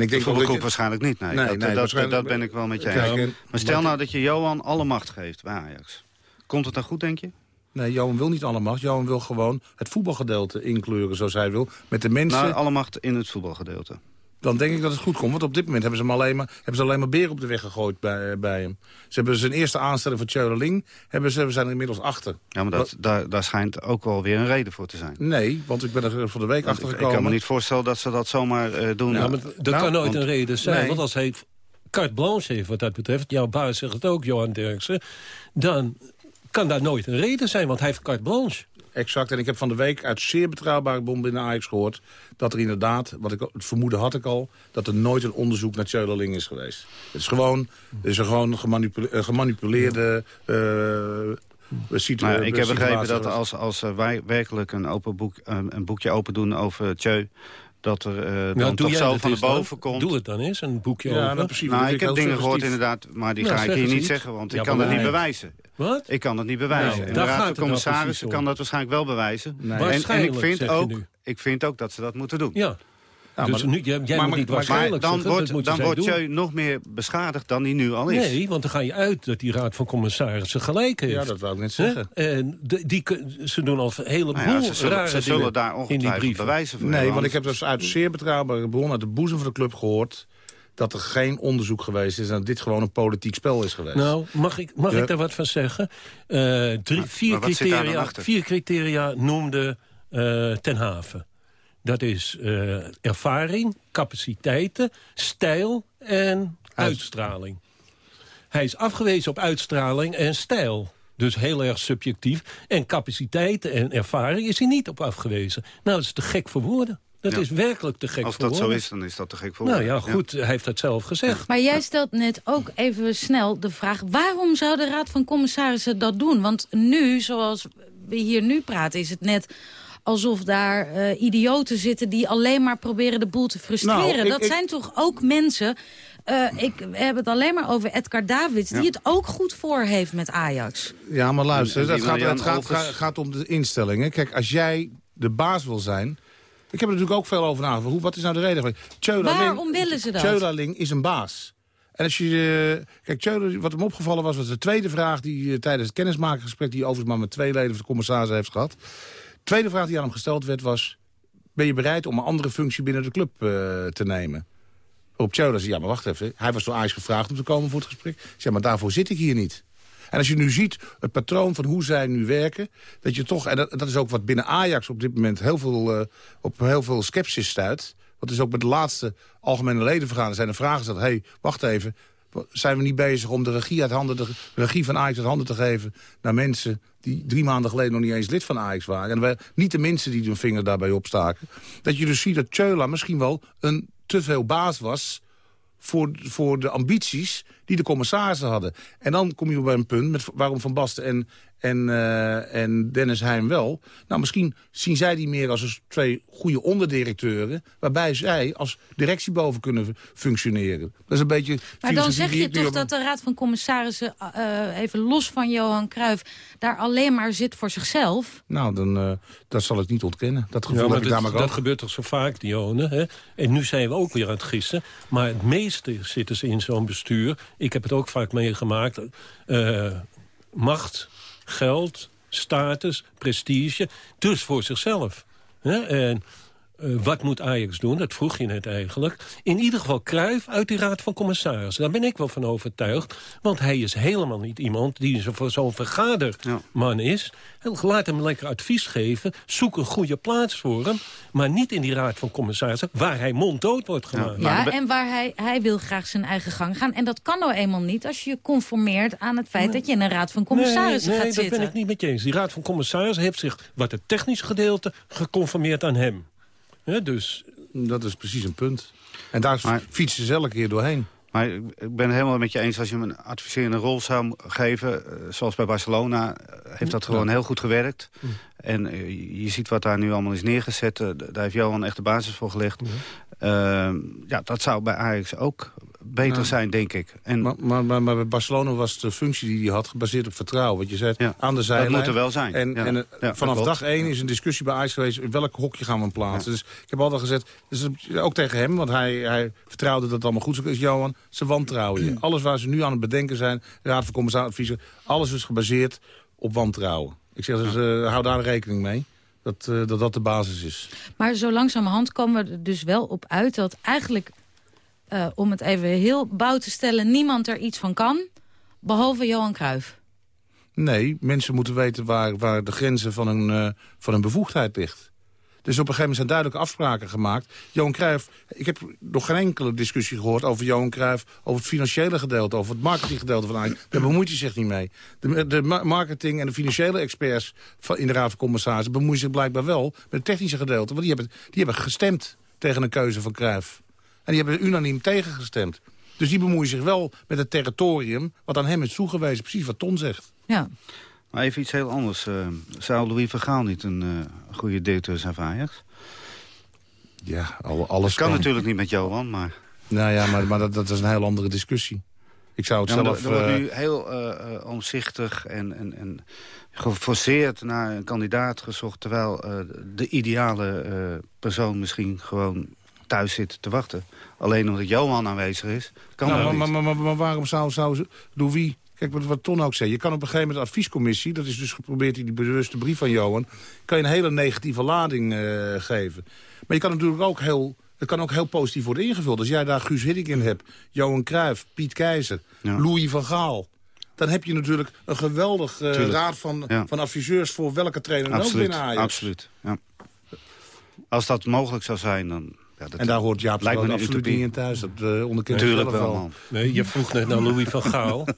ik denk de groep waarschijnlijk niet. Nee, nee, dat, nee dat, dat, ben ik wel met je eens. Maar stel nou dat je Johan alle macht geeft bij Ajax. Komt het dan goed, denk je? Nee, Johan wil niet alle macht. Johan wil gewoon het voetbalgedeelte inkleuren zoals hij wil. Met de mensen... Nou, alle macht in het voetbalgedeelte. Dan denk ik dat het goed komt. Want op dit moment hebben ze, hem alleen, maar, hebben ze alleen maar beren op de weg gegooid bij, bij hem. Ze hebben zijn eerste aanstelling voor Tjöreling. Hebben ze, we zijn er inmiddels achter. Ja, maar dat, daar, daar schijnt ook wel weer een reden voor te zijn. Nee, want ik ben er voor de week achter gekomen. Ik, kan me niet voorstellen dat ze dat zomaar uh, doen. Ja, maar dat nou, kan nooit want, een reden zijn. Nee. Want als hij carte blanche heeft wat dat betreft... jouw baas zegt het ook, Johan Derksen... dan kan daar nooit een reden zijn, want hij heeft carte blanche. Exact, en ik heb van de week uit zeer betrouwbare bron binnen Ajax gehoord... dat er inderdaad, wat ik, het vermoeden had ik al... dat er nooit een onderzoek naar Tjölerling is geweest. Het is gewoon, het is een gewoon gemanipuleerde... gemanipuleerde uh, maar ik heb begrepen dat als, als wij werkelijk een, open boek, een boekje open doen over Tjeu dat er uh, dan nou, toch zo van de boven komt. Doe het dan eens, een boekje ja, over. precies, nou, ik heb dingen gehoord inderdaad, maar die nou, ga ik hier niet zeggen, want ik kan dat niet bewijzen. Wat? Ik kan dat niet bewijzen. Nou, en de Raad van Commissarissen kan dat waarschijnlijk wel bewijzen. Nee. En, en, ik, vind ook, ik vind ook dat ze dat moeten doen. Ja. Ja, dus nu, jij, maar, moet niet waarschijnlijk maar dan zeggen, wordt, dan wordt Jeu nog meer beschadigd dan hij nu al is. Nee, want dan ga je uit dat die raad van commissarissen gelijk heeft. Ja, dat wou ik net zeggen. En de, die, ze doen al een heleboel nou ja, ze zullen, rare ze zullen daar ongetwijfeld bewijzen voor Nee, want ik heb dus uit zeer betrouwbare bron uit de boezem van de club gehoord dat er geen onderzoek geweest is... en dat dit gewoon een politiek spel is geweest. Nou, mag ik, mag ja. ik daar wat van zeggen? Uh, drie, maar, vier, maar criteria, vier criteria noemde uh, Ten Haven. Dat is uh, ervaring, capaciteiten, stijl en uitstraling. Hij is afgewezen op uitstraling en stijl. Dus heel erg subjectief. En capaciteiten en ervaring is hij niet op afgewezen. Nou, dat is te gek voor woorden. Dat ja. is werkelijk te gek Als voor dat woorden. zo is, dan is dat te gek voor Nou ja, goed, ja. hij heeft het zelf gezegd. Maar jij stelt net ook even snel de vraag... waarom zou de Raad van Commissarissen dat doen? Want nu, zoals we hier nu praten, is het net alsof daar uh, idioten zitten... die alleen maar proberen de boel te frustreren. Nou, ik, dat ik... zijn toch ook mensen... Uh, ik heb het alleen maar over Edgar Davids... Ja. die het ook goed voor heeft met Ajax. Ja, maar luister, dat gaat, het gaat, gaat, gaat om de instellingen. Kijk, als jij de baas wil zijn... Ik heb er natuurlijk ook veel over nagedacht. Hoe, wat is nou de reden? Waarom willen ze dat? Tjölaling is een baas. En als je, uh, kijk, Tjöler, wat hem opgevallen was, was de tweede vraag... die uh, tijdens het kennismakingsgesprek... die overigens maar met twee leden van de commissaris heeft gehad... tweede vraag die aan hem gesteld werd was... ben je bereid om een andere functie binnen de club uh, te nemen? Op Tjöler zei, ja, maar wacht even. Hij was door Ajax gevraagd om te komen voor het gesprek. Zeg, maar daarvoor zit ik hier niet. En als je nu ziet het patroon van hoe zij nu werken... dat je toch, en dat, is ook wat binnen Ajax op dit moment heel veel, uh, op heel veel sceptisch stuit... wat is ook met de laatste algemene ledenvergadering zijn er vragen gesteld... hé, hey, wacht even, zijn we niet bezig om de regie, uit handen, de regie van Ajax uit handen te geven... naar mensen die drie maanden geleden nog niet eens lid van Ajax waren. En niet de mensen die hun vinger daarbij opstaken. Dat je dus ziet dat Tjöla misschien wel een te veel baas was voor, voor de ambities die de commissarissen hadden. En dan kom je bij een punt met waarom Van Basten en, en, eh, en Dennis Heim wel. Nou, misschien zien zij die meer als twee goede onderdirecteuren... waarbij zij als directie boven kunnen functioneren. Dat is een beetje... Maar dan zeg je toch dat de Raad van Commissarissen, eh, even los van Johan Cruijff... daar alleen maar zit voor zichzelf? Nou, dan, eh, dat zal ik niet ontkennen. Dat gevoel Ja, maar heb ik dat, daar maar dat ook. gebeurt toch zo vaak, Dionne. Hè? En nu zijn we ook weer aan het gissen. Maar het meeste zitten ze in zo'n bestuur. Ik heb het ook vaak meegemaakt. eh, macht, geld, status, prestige. Dus voor zichzelf. En eh, wat moet Ajax doen? Dat vroeg je net eigenlijk. In ieder geval Cruijff uit die raad van commissarissen. Daar ben ik wel van overtuigd. Want hij is helemaal niet iemand die zo- zo'n vergaderman is. Laat hem lekker advies geven. Zoek een goede plaats voor hem. Maar niet in die raad van commissarissen... waar hij monddood wordt gemaakt. Ja, en waar hij, hij wil graag zijn eigen gang gaan. En dat kan nou eenmaal niet als je je conformeert aan het feit... dat je in een raad van commissarissen nee, nee, gaat dat zitten. ben ik niet met je eens. Die raad van commissarissen heeft zich, wat het technisch gedeelte... geconformeerd aan hem. Dus Dat is precies een punt. En daar fietsen ze elke keer doorheen. Maar ik ben helemaal met je eens. Als je hem een adviserende rol zou geven, eh, zoals bij Barcelona... eh, heeft dat gewoon heel goed gewerkt. En eh, je ziet wat daar nu allemaal is neergezet. daar heeft Johan echt de basis voor gelegd. Ehm, ja, dat zou bij Ajax ook beter Nou, zijn, denk ik. En Maar, maar, maar, maar bij Barcelona was de functie die hij had gebaseerd op vertrouwen. Wat je zei, aan de zijlijn. moet er wel zijn. En, Ja. en eh, Ja, dat vanaf dag één is een discussie bij Ajax geweest... in welk hokje gaan we hem plaatsen. Dus ik heb altijd gezegd, dus ook tegen hem... want hij, hij vertrouwde dat het allemaal goed zou is Johan, ze wantrouwen je. Alles waar ze nu aan het bedenken zijn, raad van commissarissen... alles is gebaseerd op wantrouwen. Ik zeg dus, eh, hou daar rekening mee. Dat, eh, dat dat de basis is. Maar zo langzamerhand komen we er dus wel op uit dat eigenlijk... eh, om het even heel bouw te stellen, niemand er iets van kan... behalve Johan Cruijff. Nee, mensen moeten weten waar, waar de grenzen van een, eh, van een bevoegdheid ligt. Dus op een gegeven moment zijn duidelijke afspraken gemaakt. Johan Cruijff, ik heb nog geen enkele discussie gehoord over Johan Cruijff... over het financiële gedeelte, over het marketinggedeelte van Ajax. Daar bemoeit hij zich niet mee. De, de ma- marketing en de financiële experts van, in de Raad van Commissarissen... bemoeien zich blijkbaar wel met het technische gedeelte. Want die hebben, die hebben gestemd tegen een keuze van Cruijff. En die hebben unaniem tegengestemd. Dus die bemoeien zich wel met het territorium... wat aan hem is toegewezen, precies wat Ton zegt. Ja. Maar even iets heel anders. eh, zou Louis van Gaal niet een eh, goede directeur zijn van Ajax? Ja, al- alles kan, kan. natuurlijk niet met Johan, maar... Nou ja, maar, maar dat, dat is een heel andere discussie. Ik zou het Ja, zelf... er, er wordt eh, nu heel eh, eh, omzichtig en, en, en geforceerd naar een kandidaat gezocht... terwijl eh, de ideale eh, persoon misschien gewoon thuis zit te wachten. Alleen omdat Johan aanwezig is, kan nou, maar, niet. maar, maar, maar, maar waarom zou, zou ze... Louis... Kijk, wat, wat Ton ook zei. Je kan op een gegeven moment de adviescommissie... dat is dus geprobeerd in die bewuste brief van Johan... kan je een hele negatieve lading eh, geven. Maar je kan natuurlijk ook heel... Het kan ook heel positief worden ingevuld. Als jij daar Guus Hiddink in hebt, Johan Cruijff, Piet Keizer, Louis van Gaal... dan heb je natuurlijk een geweldig eh, raad van, Ja. van adviseurs... voor welke trainer dan ook Absoluut, binnen Ajax. absoluut. Ja. Als dat mogelijk zou zijn, dan... Ja, dat En daar hoort Jaap lijkt me absoluut utopie. niet in thuis. Dat uh, onderkent Tuurlijk zelf wel, man. Nee, je vroeg net naar Louis van Gaal.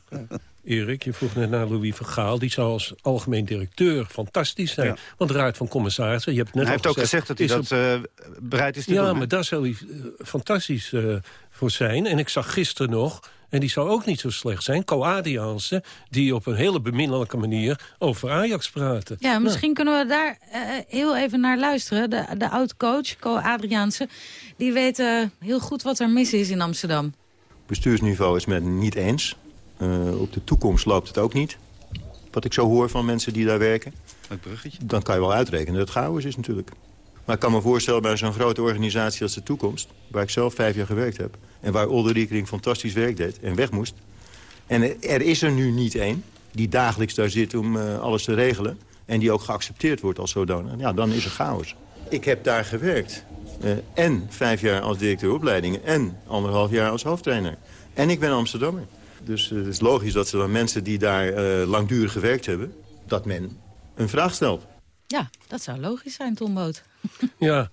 Erik, je vroeg net naar Louis van Gaal. Die zou als algemeen directeur fantastisch zijn. Ja. Want de Raad van Commissarissen... Je hebt net hij al heeft ook gezegd dat hij is dat eh, bereid is te ja, doen. hè? maar daar zou hij eh, fantastisch eh, voor zijn. En ik zag gisteren nog, en die zou ook niet zo slecht zijn... Co-Adriaanse, die op een hele beminnelijke manier over Ajax praten. Ja, misschien kunnen we daar eh, heel even naar luisteren. De, de oud-coach, Co Adriaanse, die weet eh, heel goed wat er mis is in Amsterdam. bestuursniveau is men niet eens. Eh, op de toekomst loopt het ook niet. Wat ik zo hoor van mensen die daar werken. Het bruggetje. Dan kan je wel uitrekenen dat het chaos is natuurlijk. Maar ik kan me voorstellen bij zo'n grote organisatie als de toekomst... waar ik zelf vijf jaar gewerkt heb... en waar Olderikering fantastisch werk deed en weg moest... en er, is er nu niet één die dagelijks daar zit om eh, alles te regelen... en die ook geaccepteerd wordt als zodanig. Ja, dan is er chaos. Ik heb daar gewerkt. eh, en vijf jaar als directeur opleidingen... en anderhalf jaar als hoofdtrainer. En ik ben Amsterdammer. Dus eh, het is logisch dat ze dan mensen die daar langdurig gewerkt hebben... dat men een vraag stelt. Ja, dat zou logisch zijn, Tom Boot. Ja,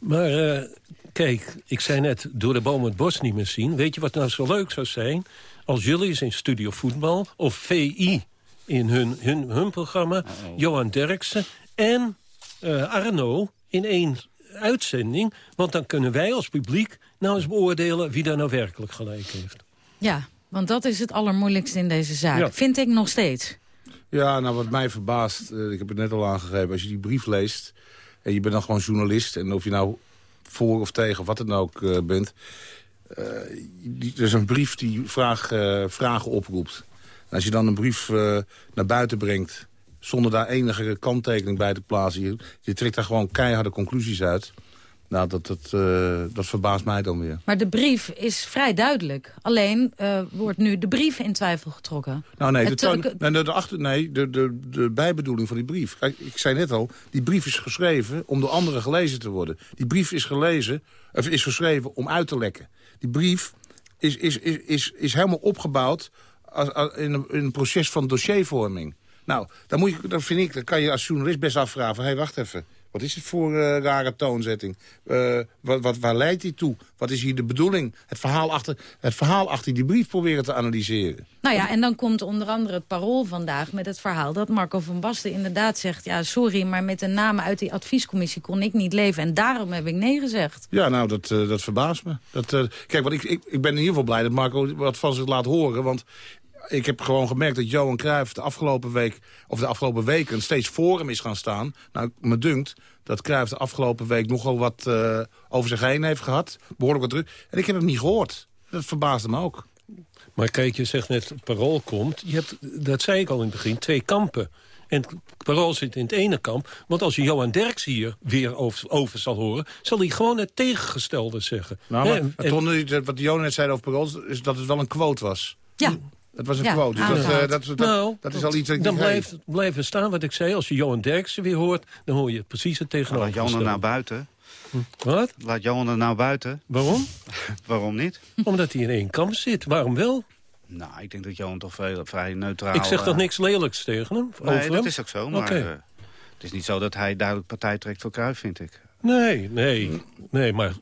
maar eh, kijk, ik zei net, door de boom het bos niet meer zien. Weet je wat nou zo leuk zou zijn? Als jullie eens in Studio Voetbal of VI in hun, hun, hun programma... Johan Derksen en eh, Arno in één uitzending. Want dan kunnen wij als publiek nou eens beoordelen... wie daar nou werkelijk gelijk heeft. Ja, Want dat is het allermoeilijkste in deze zaak. Ja. Vind ik nog steeds. Ja, nou wat mij verbaast, eh, ik heb het net al aangegeven... als je die brief leest en je bent dan gewoon journalist... en of je nou voor of tegen wat dan ook eh, bent... die, er is een brief die vraag, eh, vragen oproept. Als je dan een brief naar buiten brengt... zonder daar enige kanttekening bij te plaatsen... je trekt daar gewoon keiharde conclusies uit... Nou, dat, dat, eh, dat verbaast mij dan weer. Maar de brief is vrij duidelijk. Alleen eh, wordt nu de brief in twijfel getrokken. Nou nee, de, toon- nee, de, de achter, nee de, de, de bijbedoeling van die brief. Kijk, ik zei net al, die brief is geschreven om door anderen gelezen te worden. Die brief is, gelezen, of is geschreven om uit te lekken. Die brief is, is, is, is, is helemaal opgebouwd als, als- in, een, in een proces van dossiervorming. Nou, dan, moet je, dan vind ik, dan kan je als journalist best afvragen... hé, hey, wacht even, wat is dit voor eh, rare toonzetting? Eh, wat, wat, waar leidt die toe? Wat is hier de bedoeling? Het verhaal, achter, het verhaal achter die brief proberen te analyseren. Nou ja, en dan komt onder andere het parool vandaag met het verhaal... dat Marco van Basten inderdaad zegt... ja, sorry, maar met de namen uit die adviescommissie kon ik niet leven... en daarom heb ik nee gezegd. Ja, nou, dat, eh, dat verbaast me. Dat, kijk, wat ik, ik, ik ben in ieder geval blij dat Marco wat van zich laat horen. Want ik heb gewoon gemerkt dat Johan Cruijff de afgelopen week... of de afgelopen weken steeds voor hem is gaan staan. Nou, me dunkt dat Cruijff de afgelopen week nogal wat eh, over zich heen heeft gehad. Behoorlijk wat druk. En ik heb het niet gehoord. Dat verbaasde me ook. Maar kijk, je zegt net, parool komt. Je hebt, dat zei ik al in het begin, twee kampen. En parool zit in het ene kamp. Want als je Johan Derks hier weer over, over zal horen... zal hij gewoon het tegengestelde zeggen. Nou, maar, wat Johan net zei over Parool... is dat het wel een quote was. Ja. Het was een Ja, quote. Dus dat, eh, dat, dat, nou, dat is al iets dat ik dan blijft, blijft staan wat ik zei. Als je Johan Derksen weer hoort, dan hoor je precies het Laat Johan er tegenovergestelde. nou buiten. Wat? Laat Johan er nou buiten. Waarom? Waarom niet? Omdat hij in één kamp zit. Waarom wel? Nou, ik denk dat Johan toch veel, vrij neutraal... ik zeg toch eh, niks lelijks tegen hem? Nee, over dat hem? is ook zo. Maar Oké. eh, het is niet zo dat hij duidelijk partij trekt voor Cruijff, vind ik. Nee, nee, nee, maar...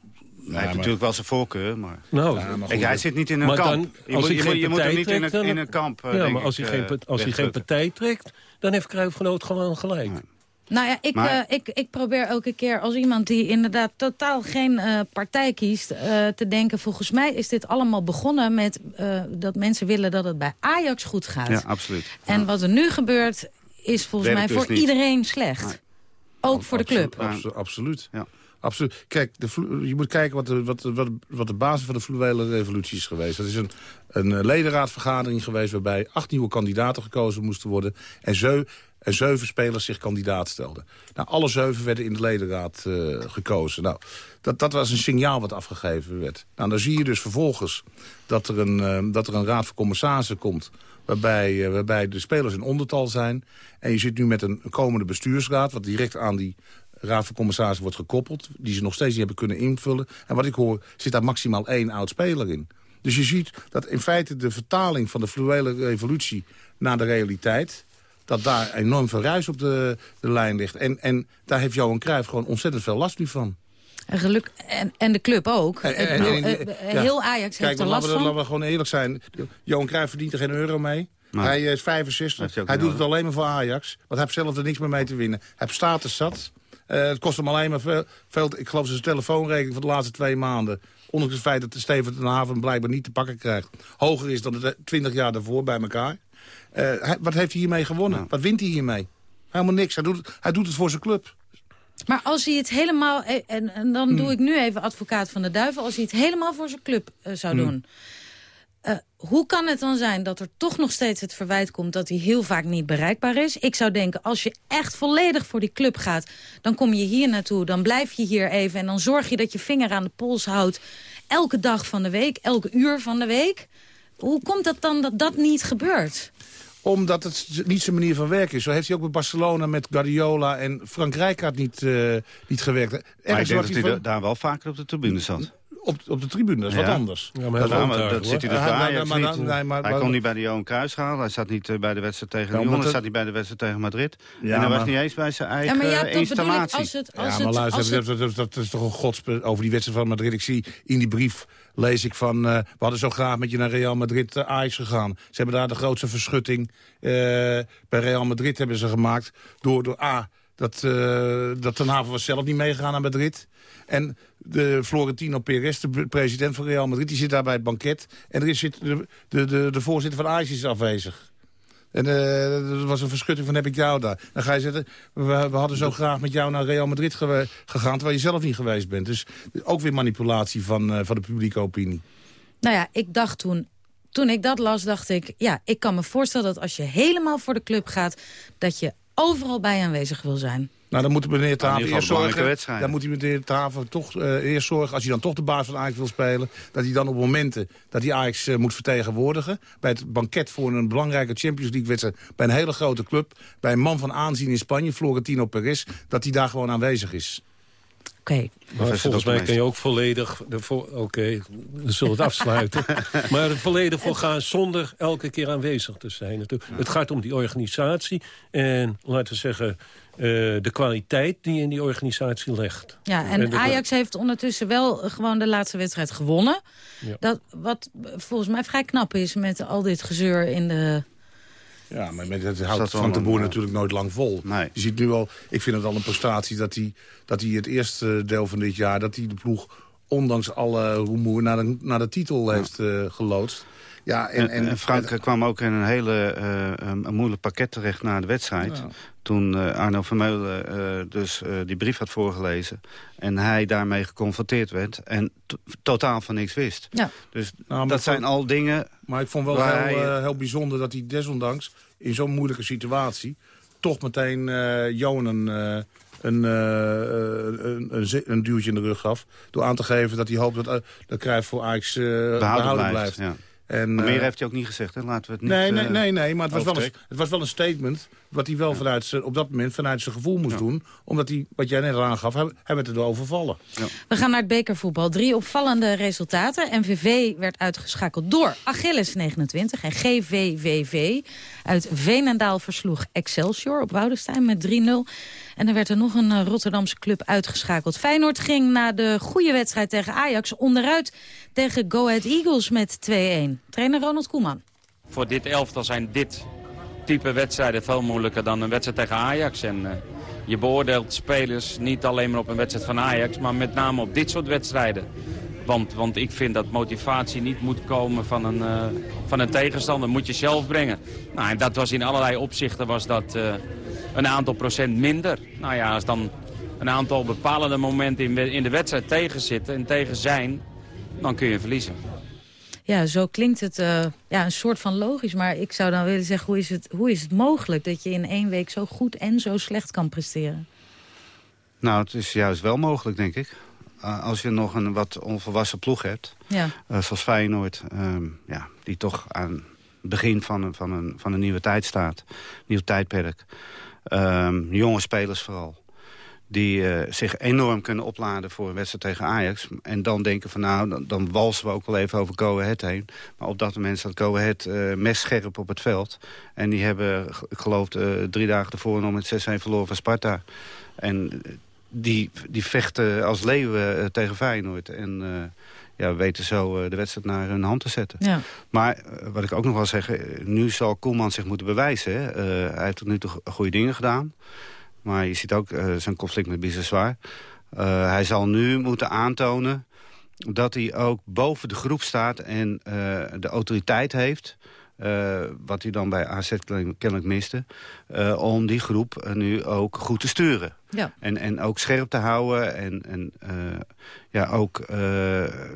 hij heeft natuurlijk wel zijn voorkeur, maar... Nou, Ik, hij zit niet in een maar kamp. dan, je als moet, hij je moet, je moet hem partij niet in trekt, een, dan- in een kamp, eh, ja, denk maar als ik, hij, geen, eh, als hij geen partij trekt, dan heeft Cruijffgenoot gewoon gelijk. Nou ja, ik, Maar- eh, ik, ik probeer elke keer als iemand die inderdaad totaal geen eh, partij kiest... eh, te denken, volgens mij is dit allemaal begonnen met eh, dat mensen willen dat het bij Ajax goed gaat. Ja, absoluut. En wat er nu gebeurt is volgens Werkt mij dus voor niet. iedereen slecht. Ook voor de club. Abso- abso- absoluut. Ja. Absoluut. Kijk, de je moet kijken wat de, wat, wat, wat de basis van de fluwele revolutie is geweest. Dat is een, een eh, ledenraadvergadering geweest... waarbij acht nieuwe kandidaten gekozen moesten worden... en, en zeven spelers zich kandidaat stelden. Nou, alle zeven werden in de ledenraad eh, gekozen. Nou, dat, dat was een signaal wat afgegeven werd. Nou, dan zie je dus vervolgens dat er een, eh, dat er een raad van commissarissen komt... Waarbij, waarbij de spelers in ondertal zijn. En je zit nu met een komende bestuursraad... wat direct aan die raad van commissarissen wordt gekoppeld... die ze nog steeds niet hebben kunnen invullen. En wat ik hoor, zit daar maximaal één oud-speler in. Dus je ziet dat in feite de vertaling van de fluwele revolutie... naar de realiteit, dat daar enorm veel ruis op de, de lijn ligt. En, en daar heeft Johan Cruijff gewoon ontzettend veel last nu van. En, geluk, en, en de club ook. En- en- eh, ja. Heel Ajax Kijk, heeft er last laten we, van. laten we gewoon eerlijk zijn. Johan Cruijff verdient er geen euro mee. Hij is Heeft 65. hij Hij doet het alleen maar voor Ajax. Want hij heeft zelf er niks meer mee te winnen. Hij heeft status zat. Eh, het kost hem alleen maar veel, veel... Ik geloof zijn telefoonrekening voor de laatste twee maanden. Ondanks het feit dat de Steven ten Haven blijkbaar niet te pakken krijgt. Hoger is dan de 20 jaar daarvoor bij elkaar. Eh, wat heeft hij hiermee gewonnen? Wat wint hij hiermee? Helemaal niks. Hij doet, het- hij doet het voor zijn club. Maar als hij het helemaal... eh, En, en dan Hmm. doe ik nu even advocaat van de duivel. Als hij het helemaal voor zijn club eh, zou Hmm. doen... eh, hoe kan het dan zijn dat er toch nog steeds het verwijt komt... dat hij heel vaak niet bereikbaar is? Ik zou denken, als je echt volledig voor die club gaat... dan kom je hier naartoe, dan blijf je hier even... en dan zorg je dat je vinger aan de pols houdt... elke dag van de week, elke uur van de week. Hoe komt het dan dat dat niet gebeurt? Omdat het niet zijn manier van werken is. Zo heeft hij ook bij Barcelona met Guardiola en Frank Rijkaard niet, eh, niet gewerkt. Maar ik Ergens denk dat hij van- daar wel vaker op de tribune zat. Op, op de tribune, dat is Ja. wat anders. Ja, maar Dat, maar zit hij dus bij Ajax maar- maar- niet. nee, maar- hij maar- kon niet bij de Johan Cruijff halen. Hij zat niet eh, bij de wedstrijd tegen Ja, Lyon. Hij zat niet bij de wedstrijd tegen Madrid. Ja, en hij was maar- niet eens bij zijn Ja, eigen maar ja, ik, installatie. als het, als ja, het, maar luister, als het- dat, dat, dat is toch een godspe over die wedstrijd van Madrid. Ik zie in die brief, lees ik van... eh, we hadden zo graag met je naar Real Madrid uh, Ajax gegaan. Ze hebben daar de grootste verschutting eh, bij Real Madrid hebben ze gemaakt. Door, door A, Dat, uh, dat Ten Haven was zelf niet meegegaan naar Madrid. En de Florentino Perez, de president van Real Madrid, die zit daar bij het banket. En er is, zit de, de, de, de voorzitter van Ajax is afwezig. En uh, dat was een verschutting van heb ik jou daar. Dan ga je zeggen, we, we hadden zo graag met jou naar Real Madrid gegaan... terwijl je zelf niet geweest bent. Dus ook weer manipulatie van, uh, van de publieke opinie. Nou ja, ik dacht toen, toen ik dat las, dacht ik... ja, ik kan me voorstellen dat als je helemaal voor de club gaat... dat je overal bij aanwezig wil zijn. Nou, dan moet meneer Taven eerst zorgen. Dan moet hij meneer Taven toch uh, eerst zorgen, als hij dan toch de baas van Ajax wil spelen, dat hij dan op momenten dat hij Ajax uh, moet vertegenwoordigen, bij het banket voor een belangrijke Champions League wedstrijd, bij een hele grote club, bij een man van aanzien in Spanje, Florentino Perez, dat hij daar gewoon aanwezig is. Oké. Maar volgens mij kan je ook volledig... Oké, we zullen het afsluiten. maar er volledig voor gaan zonder elke keer aanwezig te zijn. Het gaat om die organisatie en, laten we zeggen... Uh, de kwaliteit die je in die organisatie legt. Ja, en, Ajax heeft ondertussen wel gewoon de laatste wedstrijd gewonnen. Ja. Dat, wat volgens mij vrij knap is met al dit gezeur in de ja, maar met, het houdt Van de Boer natuurlijk nooit lang vol. Nee. Je ziet nu al, ik vind het al een prestatie dat hij, dat hij het eerste deel van dit jaar... dat hij de ploeg, ondanks alle rumoer, naar de, naar de titel heeft uh, geloodst. Ja, en, en, en Frank kwam ook in een hele uh, een moeilijk pakket terecht na de wedstrijd. Ja. Toen uh, Arno Vermeulen uh, dus die brief had voorgelezen. En hij daarmee geconfronteerd werd. En totaal van niks wist. Ja. Dus nou, dat zijn al dingen... Maar ik vond wel heel, hij, heel bijzonder dat hij desondanks... in zo'n moeilijke situatie... toch meteen Jonen... Een, een, een, een, duwtje in de rug gaf. Door aan te geven dat hij hoopt dat, dat Cruijff voor Ajax behouden, behouden blijft. blijft. Ja. En, maar meer uh, heeft hij ook niet gezegd, hè? Laten we het niet Nee, nee, nee, nee maar het was, wel een, het was wel een statement... wat hij wel vanuit op dat moment vanuit zijn gevoel moest ja. doen. Omdat hij, wat jij net al aangaf, hij, hij werd er wel overvallen. Ja. We gaan naar het bekervoetbal. Drie opvallende resultaten. MVV werd uitgeschakeld door Achilles 29 en GVVV. Uit Veenendaal versloeg Excelsior op Woudenstein met 3-0. En er werd er nog een uh, Rotterdamse club uitgeschakeld. Feyenoord ging na de goede wedstrijd tegen Ajax onderuit tegen Go Ahead Eagles met 2-1. Trainer Ronald Koeman. Voor dit elftal zijn dit type wedstrijden veel moeilijker dan een wedstrijd tegen Ajax. En uh, je beoordeelt spelers niet alleen maar op een wedstrijd van Ajax, maar met name op dit soort wedstrijden. Want, want ik vind dat motivatie niet moet komen van een, uh, van een tegenstander. moet je zelf brengen. Nou, en dat was in allerlei opzichten was dat, uh, een aantal procent minder. Nou ja, als dan een aantal bepalende momenten in, in de wedstrijd tegen zitten en tegen zijn, dan kun je verliezen. Ja, zo klinkt het uh, ja, een soort van logisch. Maar ik zou dan willen zeggen, hoe is, het, hoe is het mogelijk... dat je in één week zo goed en zo slecht kan presteren? Nou, het is juist wel mogelijk, denk ik. Uh, als je nog een wat onvolwassen ploeg hebt, ja. uh, zoals Feyenoord... Um, ja, die toch aan het begin van een, van, een, van een nieuwe tijd staat. Nieuw tijdperk. Um, jonge spelers vooral die uh, zich enorm kunnen opladen voor een wedstrijd tegen Ajax. En dan denken van nou, dan, dan walsen we ook wel even over Go Ahead heen. Maar op dat moment staat Go Ahead uh, mes scherp op het veld. En die hebben, ik geloof, uh, drie dagen ervoor nog met 6-1 verloren van Sparta. En die, die vechten als leeuwen tegen Feyenoord. En ja, weten zo de wedstrijd naar hun hand te zetten. Ja. Maar wat ik ook nog wil zeggen, nu zal Koelman zich moeten bewijzen. Hè. hij heeft tot nu toe goede dingen gedaan. Maar je ziet ook uh, zijn conflict met Biseswar. Uh, hij zal nu moeten aantonen dat hij ook boven de groep staat en uh, de autoriteit heeft... Wat hij dan bij AZ kennelijk miste... Om die groep nu ook goed te sturen. Ja. En, en ook scherp te houden en, en ja, ook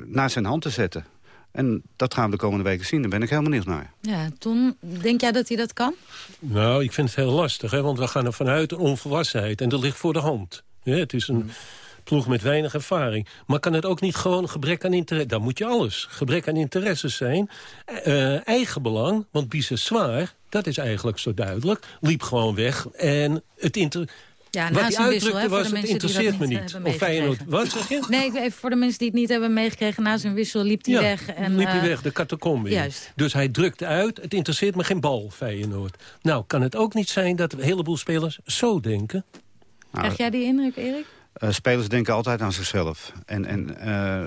naar zijn hand te zetten. En dat gaan we de komende weken zien. Daar ben ik heel benieuwd naar. Ja, Ton, denk jij dat hij dat kan? Nou, ik vind het heel lastig. Hè, want we gaan er vanuit een onvolwassenheid. En dat ligt voor de hand. Ja, het is een ploeg met weinig ervaring. Maar kan het ook niet gewoon gebrek aan interesse... Dan moet je alles. Gebrek aan interesse zijn. Uh, eigen belang, want Bises zwaar... dat is eigenlijk zo duidelijk. Liep gewoon weg. En het inter ja, Wat hij uitdrukte was, het interesseert me niet. Of Feyenoord, wat zeg je? Nee, even voor de mensen die het niet hebben meegekregen... na zijn wissel liep hij ja, weg. En, liep hij uh, weg, de catacombe Juist. Dus hij drukte uit, het interesseert me geen bal, Feyenoord. Nou, kan het ook niet zijn dat een heleboel spelers zo denken? Nou, Krijg jij die indruk, Erik? Uh, spelers denken altijd aan zichzelf. En, en uh,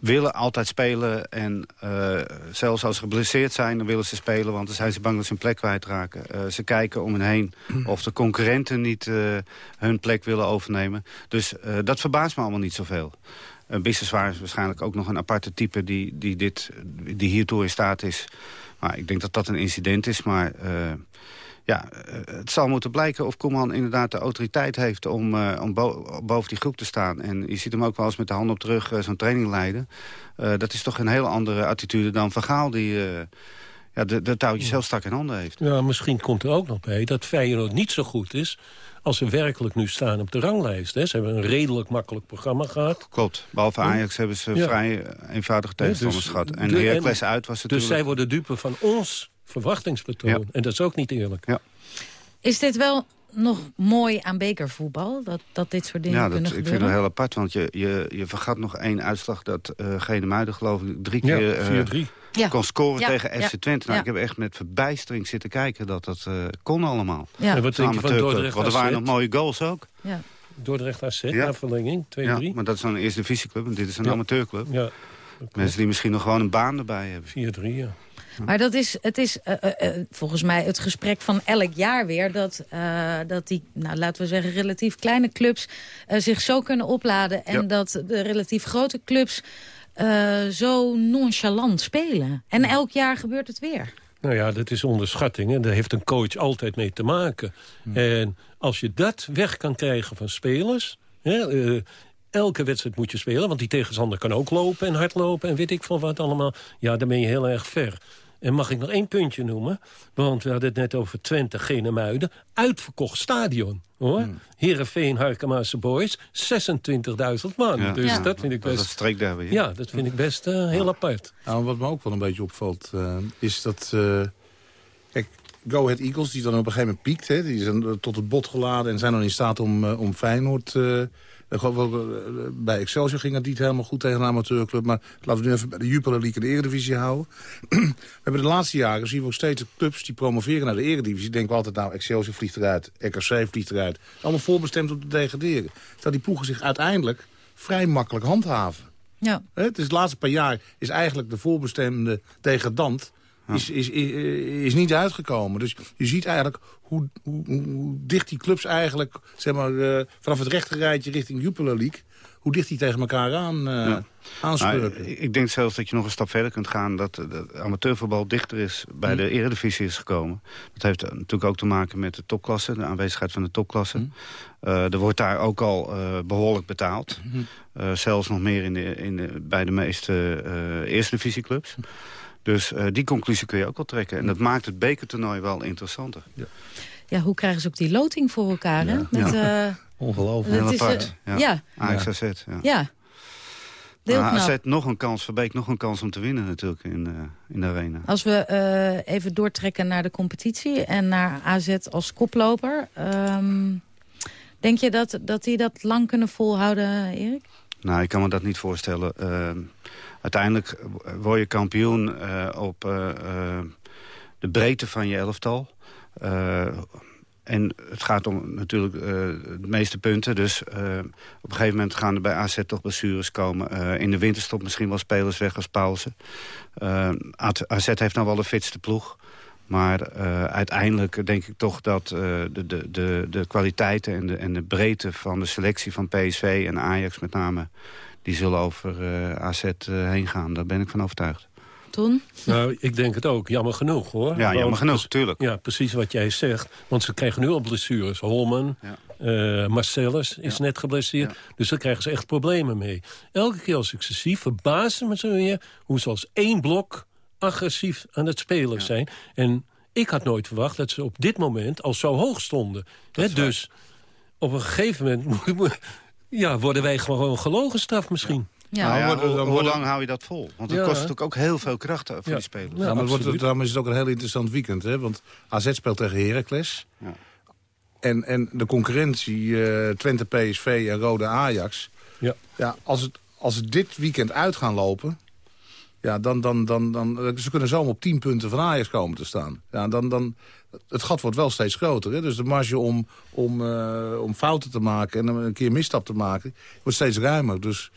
willen altijd spelen. En uh, zelfs als ze geblesseerd zijn, dan willen ze spelen. Want dan zijn ze bang dat ze hun plek kwijtraken. Uh, ze kijken om hen heen of de concurrenten niet uh, hun plek willen overnemen. Dus dat verbaast me allemaal niet zoveel. Uh, Bisseswaar is waarschijnlijk ook nog een aparte type die, die, dit, die hiertoe in staat is. Maar ik denk dat dat een incident is. Maar ja, het zal moeten blijken of Koeman inderdaad de autoriteit heeft om, uh, om bo boven die groep te staan. En je ziet hem ook wel eens met de hand op terug uh, zo'n training leiden. Uh, dat is toch een hele andere attitude dan Vergaal die ja, de, de touwtjes heel strak in handen heeft. Ja, misschien komt er ook nog bij dat Feyenoord niet zo goed is als ze werkelijk nu staan op de ranglijst. Hè. Ze hebben een redelijk makkelijk programma gehad. Klopt. Behalve Ajax hebben ze ja. vrij eenvoudige tegenstanders dus, gehad. En de Heracles uit was het Dus zij worden dupe van ons verwachtingspatroon. Ja. En dat is ook niet eerlijk. Ja. Is dit wel nog mooi aan bekervoetbal? Dat, dat dit soort dingen ja, kunnen gebeuren? ik vind het heel apart. Want je, je, je vergat nog één uitslag dat uh, Gene Muiden geloof ik drie ja, keer uh, ja. kon scoren Ja, tegen FC Twente. Nou, ja. Ik heb echt met verbijstering zitten kijken dat dat uh, kon allemaal. Ja. En wat denk je van Amateurclub. Dordrecht Want er waren nog mooie goals ook. Ja. Dordrecht AZ, Ja. na verlenging, 2-3. Ja, maar dat is dan een eerste divisieclub en dit is een Ja. amateurclub. Ja, Mensen die misschien nog gewoon een baan erbij hebben. 4-3, ja. Maar dat is, het is eh, eh, eh, volgens mij het gesprek van elk jaar weer... dat, dat die, nou, laten we zeggen, relatief kleine clubs zich zo kunnen opladen... en Ja. dat de relatief grote clubs zo nonchalant spelen. En elk jaar gebeurt het weer. Nou ja, dat is onderschatting. En daar heeft een coach altijd mee te maken. En als je dat weg kan krijgen van spelers... Hè, elke wedstrijd moet je spelen, want die tegenstander kan ook lopen en hardlopen... en weet ik van wat allemaal. Ja, dan ben je heel erg ver. En mag ik nog één puntje noemen? Want we hadden het net over Twente, Genemuiden. Uitverkocht stadion, hoor. Heerenveen, Harkemaanse Boys, 26.000 man. Ja. Dus Ja. dat vind ik Dat is best... een streekderby. hè? Ja, dat vind ik best eh, heel apart. Nou, wat me ook wel een beetje opvalt, eh, is dat... eh, kijk, Go Ahead Eagles, die dan op een gegeven moment piekt... Hè, die zijn tot het bot geladen en zijn dan in staat om, om Feyenoord... ik ook, eh, bij Excelsior ging het niet helemaal goed tegen een amateurclub. Maar laten we nu even bij de Jupiler League en de Eredivisie houden. we hebben de laatste jaren zien we ook steeds de clubs die promoveren naar de Eredivisie. Denken we altijd, nou, Excelsior vliegt eruit, RKC vliegt eruit. Allemaal voorbestemd om te degraderen. Terwijl die ploegen zich uiteindelijk vrij makkelijk handhaven. Ja. Het is de laatste paar jaar is eigenlijk de voorbestemde degradant is, is, is, is niet uitgekomen. Dus je ziet eigenlijk hoe, hoe, dicht die clubs eigenlijk... Zeg maar, eh, vanaf het rechterrijtje richting Jupiler League... hoe dicht die tegen elkaar aan, Ja. Nou, ik ik denk zelfs dat je nog een stap verder kunt gaan... dat het amateurvoetbal dichter is bij de eredivisie is gekomen. Dat heeft natuurlijk ook te maken met de topklasse, de aanwezigheid van de topklasse. Eh, er wordt daar ook al eh, behoorlijk betaald. Eh, zelfs nog meer in de, in de, bij de meeste eerste divisieclubs. Dus eh, die conclusie kun je ook wel trekken. En dat maakt het bekertoernooi wel interessanter. ja, hoe krijgen ze ook die loting voor elkaar, hè? Met, eh, Ongelooflijk. het Heel is, apart. eh, ja. ja. Ajax Ja. AZ, ja. ja. Nog een kans, Verbeek nog een kans om te winnen natuurlijk in, eh, in de arena. Als we eh, even doortrekken naar de competitie en naar AZ als koploper... ehm, denk je dat, dat die dat lang kunnen volhouden, Erik? Nou, ik kan me dat niet voorstellen. Uh, uiteindelijk word je kampioen uh, op uh, de breedte van je elftal. En het gaat om natuurlijk de meeste punten. Dus op een gegeven moment gaan er bij AZ toch blessures komen. In de winterstop misschien wel spelers weg als. Uh, AZ heeft nou wel de fitste ploeg. Maar uh, uiteindelijk denk ik toch dat uh, de, de, de, de kwaliteiten en de, en de breedte van de selectie van PSV en Ajax met name... die zullen over uh, AZ heen gaan. Daar ben ik van overtuigd. Ton? Nou, ik denk het ook. Jammer genoeg, hoor. Ja, jammer genoeg, tuurlijk. Ja, precies wat jij zegt. Want ze krijgen nu al blessures. Holman, Ja. eh, Marcellus is net geblesseerd. Dus daar krijgen ze echt problemen mee. Elke keer als ik ze zie, verbazen me ze weer... hoe ze als één blok agressief aan het spelen zijn. En ik had nooit verwacht dat ze op dit moment al zo hoog stonden. Hè, dus op een gegeven moment ja, worden wij gewoon gelogen straf misschien. Ja. Nou ja, hoe, lang hou je dat vol? Want het Ja. kost natuurlijk ook heel veel krachten voor Ja. die spelers. Ja, maar het wordt, daarom is het ook een heel interessant weekend. Hè? Want AZ speelt tegen Heracles. Ja. En, en de concurrentie eh, Twente PSV en Rode Ajax. Ja. Ja, als, het, als het dit weekend uit gaan lopen... Ja, dan, dan, dan, dan, ze kunnen zomaar op 10 punten van Ajax komen te staan. Ja, dan, dan, het gat wordt wel steeds groter. Hè? Dus de marge om, om, eh, om fouten te maken en een keer misstap te maken... wordt steeds ruimer. Dus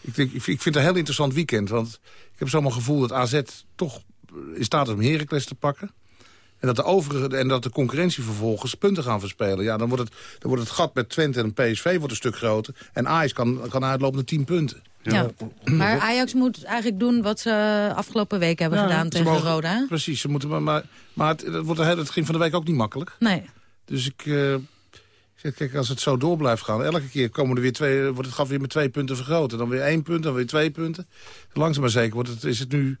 Ik, ik vind het een heel interessant weekend. Want ik heb zomaar gevoel dat AZ toch in staat is om Heracles te pakken. En dat, de overige, en dat de concurrentie vervolgens punten gaan verspelen. Ja, dan wordt het, dan wordt het gat met Twente en PSV wordt een stuk groter. En Ajax kan, kan uitlopen naar 10 punten. Ja. Maar Ajax moet eigenlijk doen wat ze afgelopen week hebben Ja, gedaan tegen mogen- Roda. Precies, ze moeten, maar, maar, maar het, het, wordt, het ging van de week ook niet makkelijk. Nee. Dus ik eh, zeg, kijk, als het zo door blijft gaan... elke keer komen er weer twee, wordt het gat weer met twee punten vergroot. En dan weer één punt, dan weer twee punten. Langzaam maar zeker wordt het, is het nu...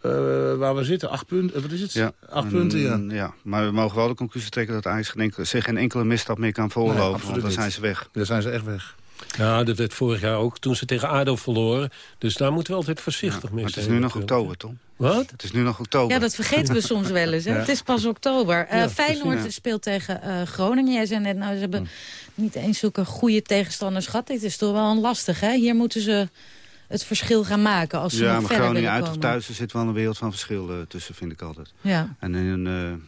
eh, waar we zitten, acht punten, wat is het? Ja. Acht punten, ja. Mm, ja. Maar we mogen wel de conclusie trekken dat Ajax geen enkele, zich geen enkele misstap meer kan Nee, absoluut want dan niet. zijn ze weg. Daar zijn ze echt weg. Ja, dat werd vorig jaar ook toen ze tegen ADO verloren. Dus daar moeten we altijd voorzichtig mee Maar het zijn. is nu nog oktober, Tom. Wat? Het is nu nog oktober. Ja, dat vergeten we soms wel eens. Hè? Ja. Het is pas oktober. Eh, Ja, Feyenoord precies. speelt tegen eh, Groningen. Jij zei net, nou, ze hebben niet eens zulke goede tegenstanders gehad. Dit is toch wel een lastig, hè? Hier moeten ze het verschil gaan maken als ze ja, nog maar verder Groningen willen uit of thuis, er zit wel een wereld van verschil eh, tussen, vind ik altijd. Ja. En in een eh,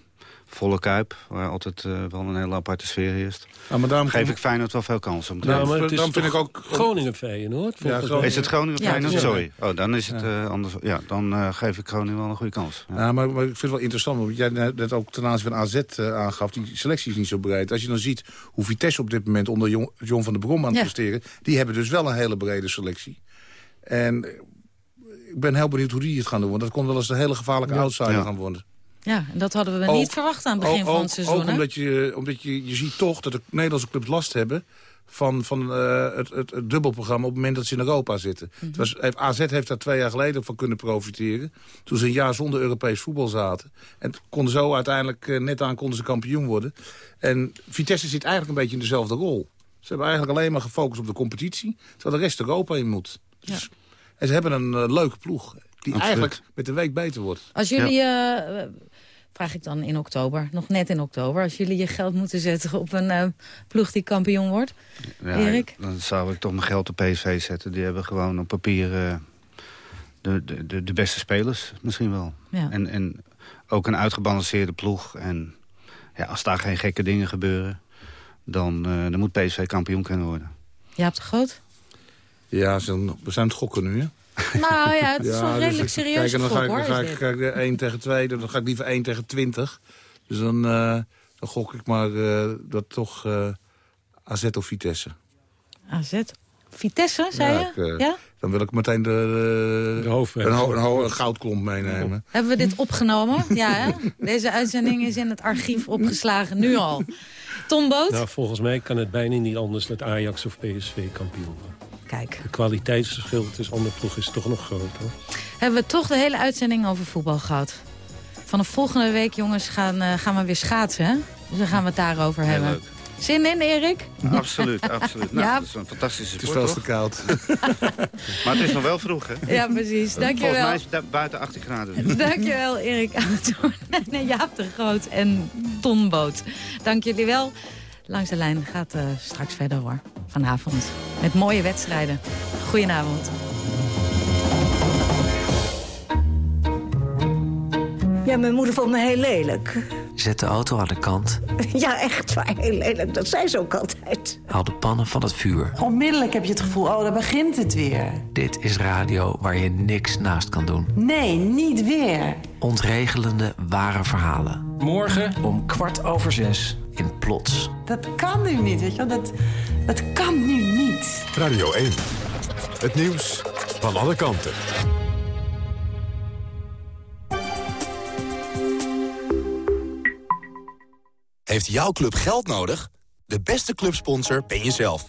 volle kuip, waar altijd eh, wel een hele aparte sfeer heerst... Ja, maar daarom geef kom- ik Feyenoord wel veel kans om te Nou, winnen. maar het is dan vind ik ook- Groningen Feyenoord. mij. Is het Groningen Ja, Feyenoord? ja. Sorry. Oh, dan is het eh, anders. Ja, dan eh, geef ik Groningen wel een goede kans. Ja. Ja, maar, maar ik vind het wel interessant, want jij net ook ten aanzien van AZ eh, aangaf... die selectie is niet zo breed. Als je dan ziet hoe Vitesse op dit moment onder Jon- John van der Brom aan het Ja. presteren... die hebben dus wel een hele brede selectie. En ik ben heel benieuwd hoe die het gaan doen. Want dat kon wel eens een hele gevaarlijke outsider Ja. gaan worden. Ja, en dat hadden we Ook- niet verwacht aan het begin ook, van ook- het seizoen. Ook hè? omdat, je, omdat je, je ziet toch dat de Nederlandse clubs last hebben... van, van eh, het, het, het dubbelprogramma op het moment dat ze in Europa zitten. Mhm. Het was, AZ heeft daar twee jaar geleden van kunnen profiteren. Toen ze een jaar zonder Europees voetbal zaten. En konden zo uiteindelijk eh, net aan konden ze kampioen worden. En Vitesse zit eigenlijk een beetje in dezelfde rol. Ze hebben eigenlijk alleen maar gefocust op de competitie... terwijl de rest Europa in moet. Dus- En ze hebben een eh, leuke ploeg... die eigenlijk met de week beter wordt. Als jullie, vraag ik dan in oktober, nog net in oktober... als jullie je geld moeten zetten op een eh, ploeg die kampioen wordt... Ja, Erik? Dan zou ik toch mijn geld op PSV zetten. Die hebben gewoon op papier eh, de, de, de, de beste spelers misschien wel. Ja. En, en ook een uitgebalanceerde ploeg. En ja, als daar geen gekke dingen gebeuren... dan, eh, dan moet PSV kampioen kunnen worden. Jaap de Groot? Ja, ze- we zijn het gokken nu, hè? Nou ja, het is wel dus redelijk ik- serieus Kijk, en dan ga ik, dan ga is ik, dit. ga ik 1 tegen 2, dan ga ik liever 1 tegen 20. Dus dan, eh, dan gok ik maar eh, dat toch eh, AZ of Vitesse. AZ. Vitesse, zei Ja, je? ik, eh, ja? Dan wil ik meteen de, de, hoofdweg. een, ho- een, ho- een goudklomp meenemen. Hebben we dit opgenomen? ja, hè? Deze uitzending is in het archief opgeslagen, nu al. Tom Boot? Nou, volgens mij kan het bijna niet anders dat Ajax of PSV kampioen wordt. Kijk. Het kwaliteitsverschil tussen andere ploegen is toch nog groot, hoor. Hebben we toch de hele uitzending over voetbal gehad. Vanaf volgende week, jongens, gaan, eh, gaan we weer schaatsen, hè? Dus dan gaan we het daarover Heel hebben. leuk. Zin in, Erik? Absoluut, absoluut. Nou, Ja. Dat is een fantastische Het is sport, veel te koud. Maar het is nog wel vroeg, hè? Ja, precies. Volgens Dankjewel. mij is het buiten 18 graden. Dankjewel, Erik Jaap de Groot en Ton Boot. Dank jullie wel. Langs de lijn gaat eh, straks verder, hoor. Vanavond. Met mooie wedstrijden. Goedenavond. Ja, mijn moeder vond me heel lelijk. Zet de auto aan de kant. Ja, echt waar, heel lelijk. Dat zei ze ook altijd. Haal de pannen van het vuur. Onmiddellijk heb je het gevoel, oh, daar begint het weer. Dit is radio waar je niks naast kan doen. Nee, niet weer. Ontregelende, ware verhalen. Morgen om kwart over zes in Plots. Dat kan nu niet, weet je wel. Dat, dat kan nu niet. Radio 1. Het nieuws van alle kanten. Heeft jouw club geld nodig? De beste clubsponsor ben jezelf.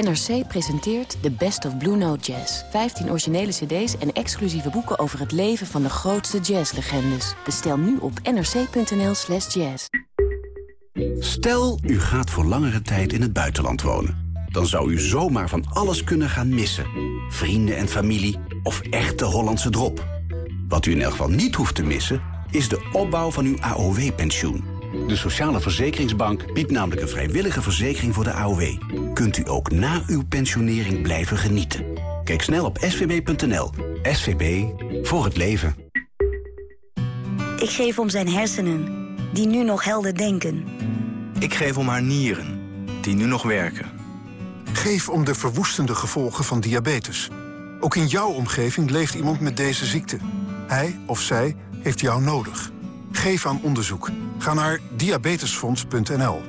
NRC presenteert The Best of Blue Note Jazz. 15 originele cd's en exclusieve boeken over het leven van de grootste jazzlegendes. Bestel nu op nrc.nl slash jazz. Stel, u gaat voor langere tijd in het buitenland wonen. Dan zou u zomaar van alles kunnen gaan missen. Vrienden en familie of echte Hollandse drop. Wat u in elk geval niet hoeft te missen, is de opbouw van uw AOW-pensioen. De Sociale Verzekeringsbank biedt namelijk een vrijwillige verzekering voor de AOW. Kunt u ook na uw pensionering blijven genieten. Kijk snel op svb.nl. SVB, voor het leven. Ik geef om zijn hersenen, die nu nog helder denken. Ik geef om haar nieren, die nu nog werken. Geef om de verwoestende gevolgen van diabetes. Ook in jouw omgeving leeft iemand met deze ziekte. Hij of zij heeft jou nodig. Geef aan onderzoek. Ga naar diabetesfonds.nl.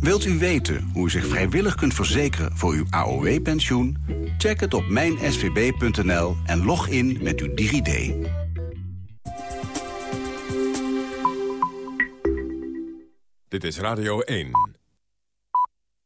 Wilt u weten hoe u zich vrijwillig kunt verzekeren voor uw AOW-pensioen? Check het op mijnsvb.nl en log in met uw DigiD. Dit is Radio 1.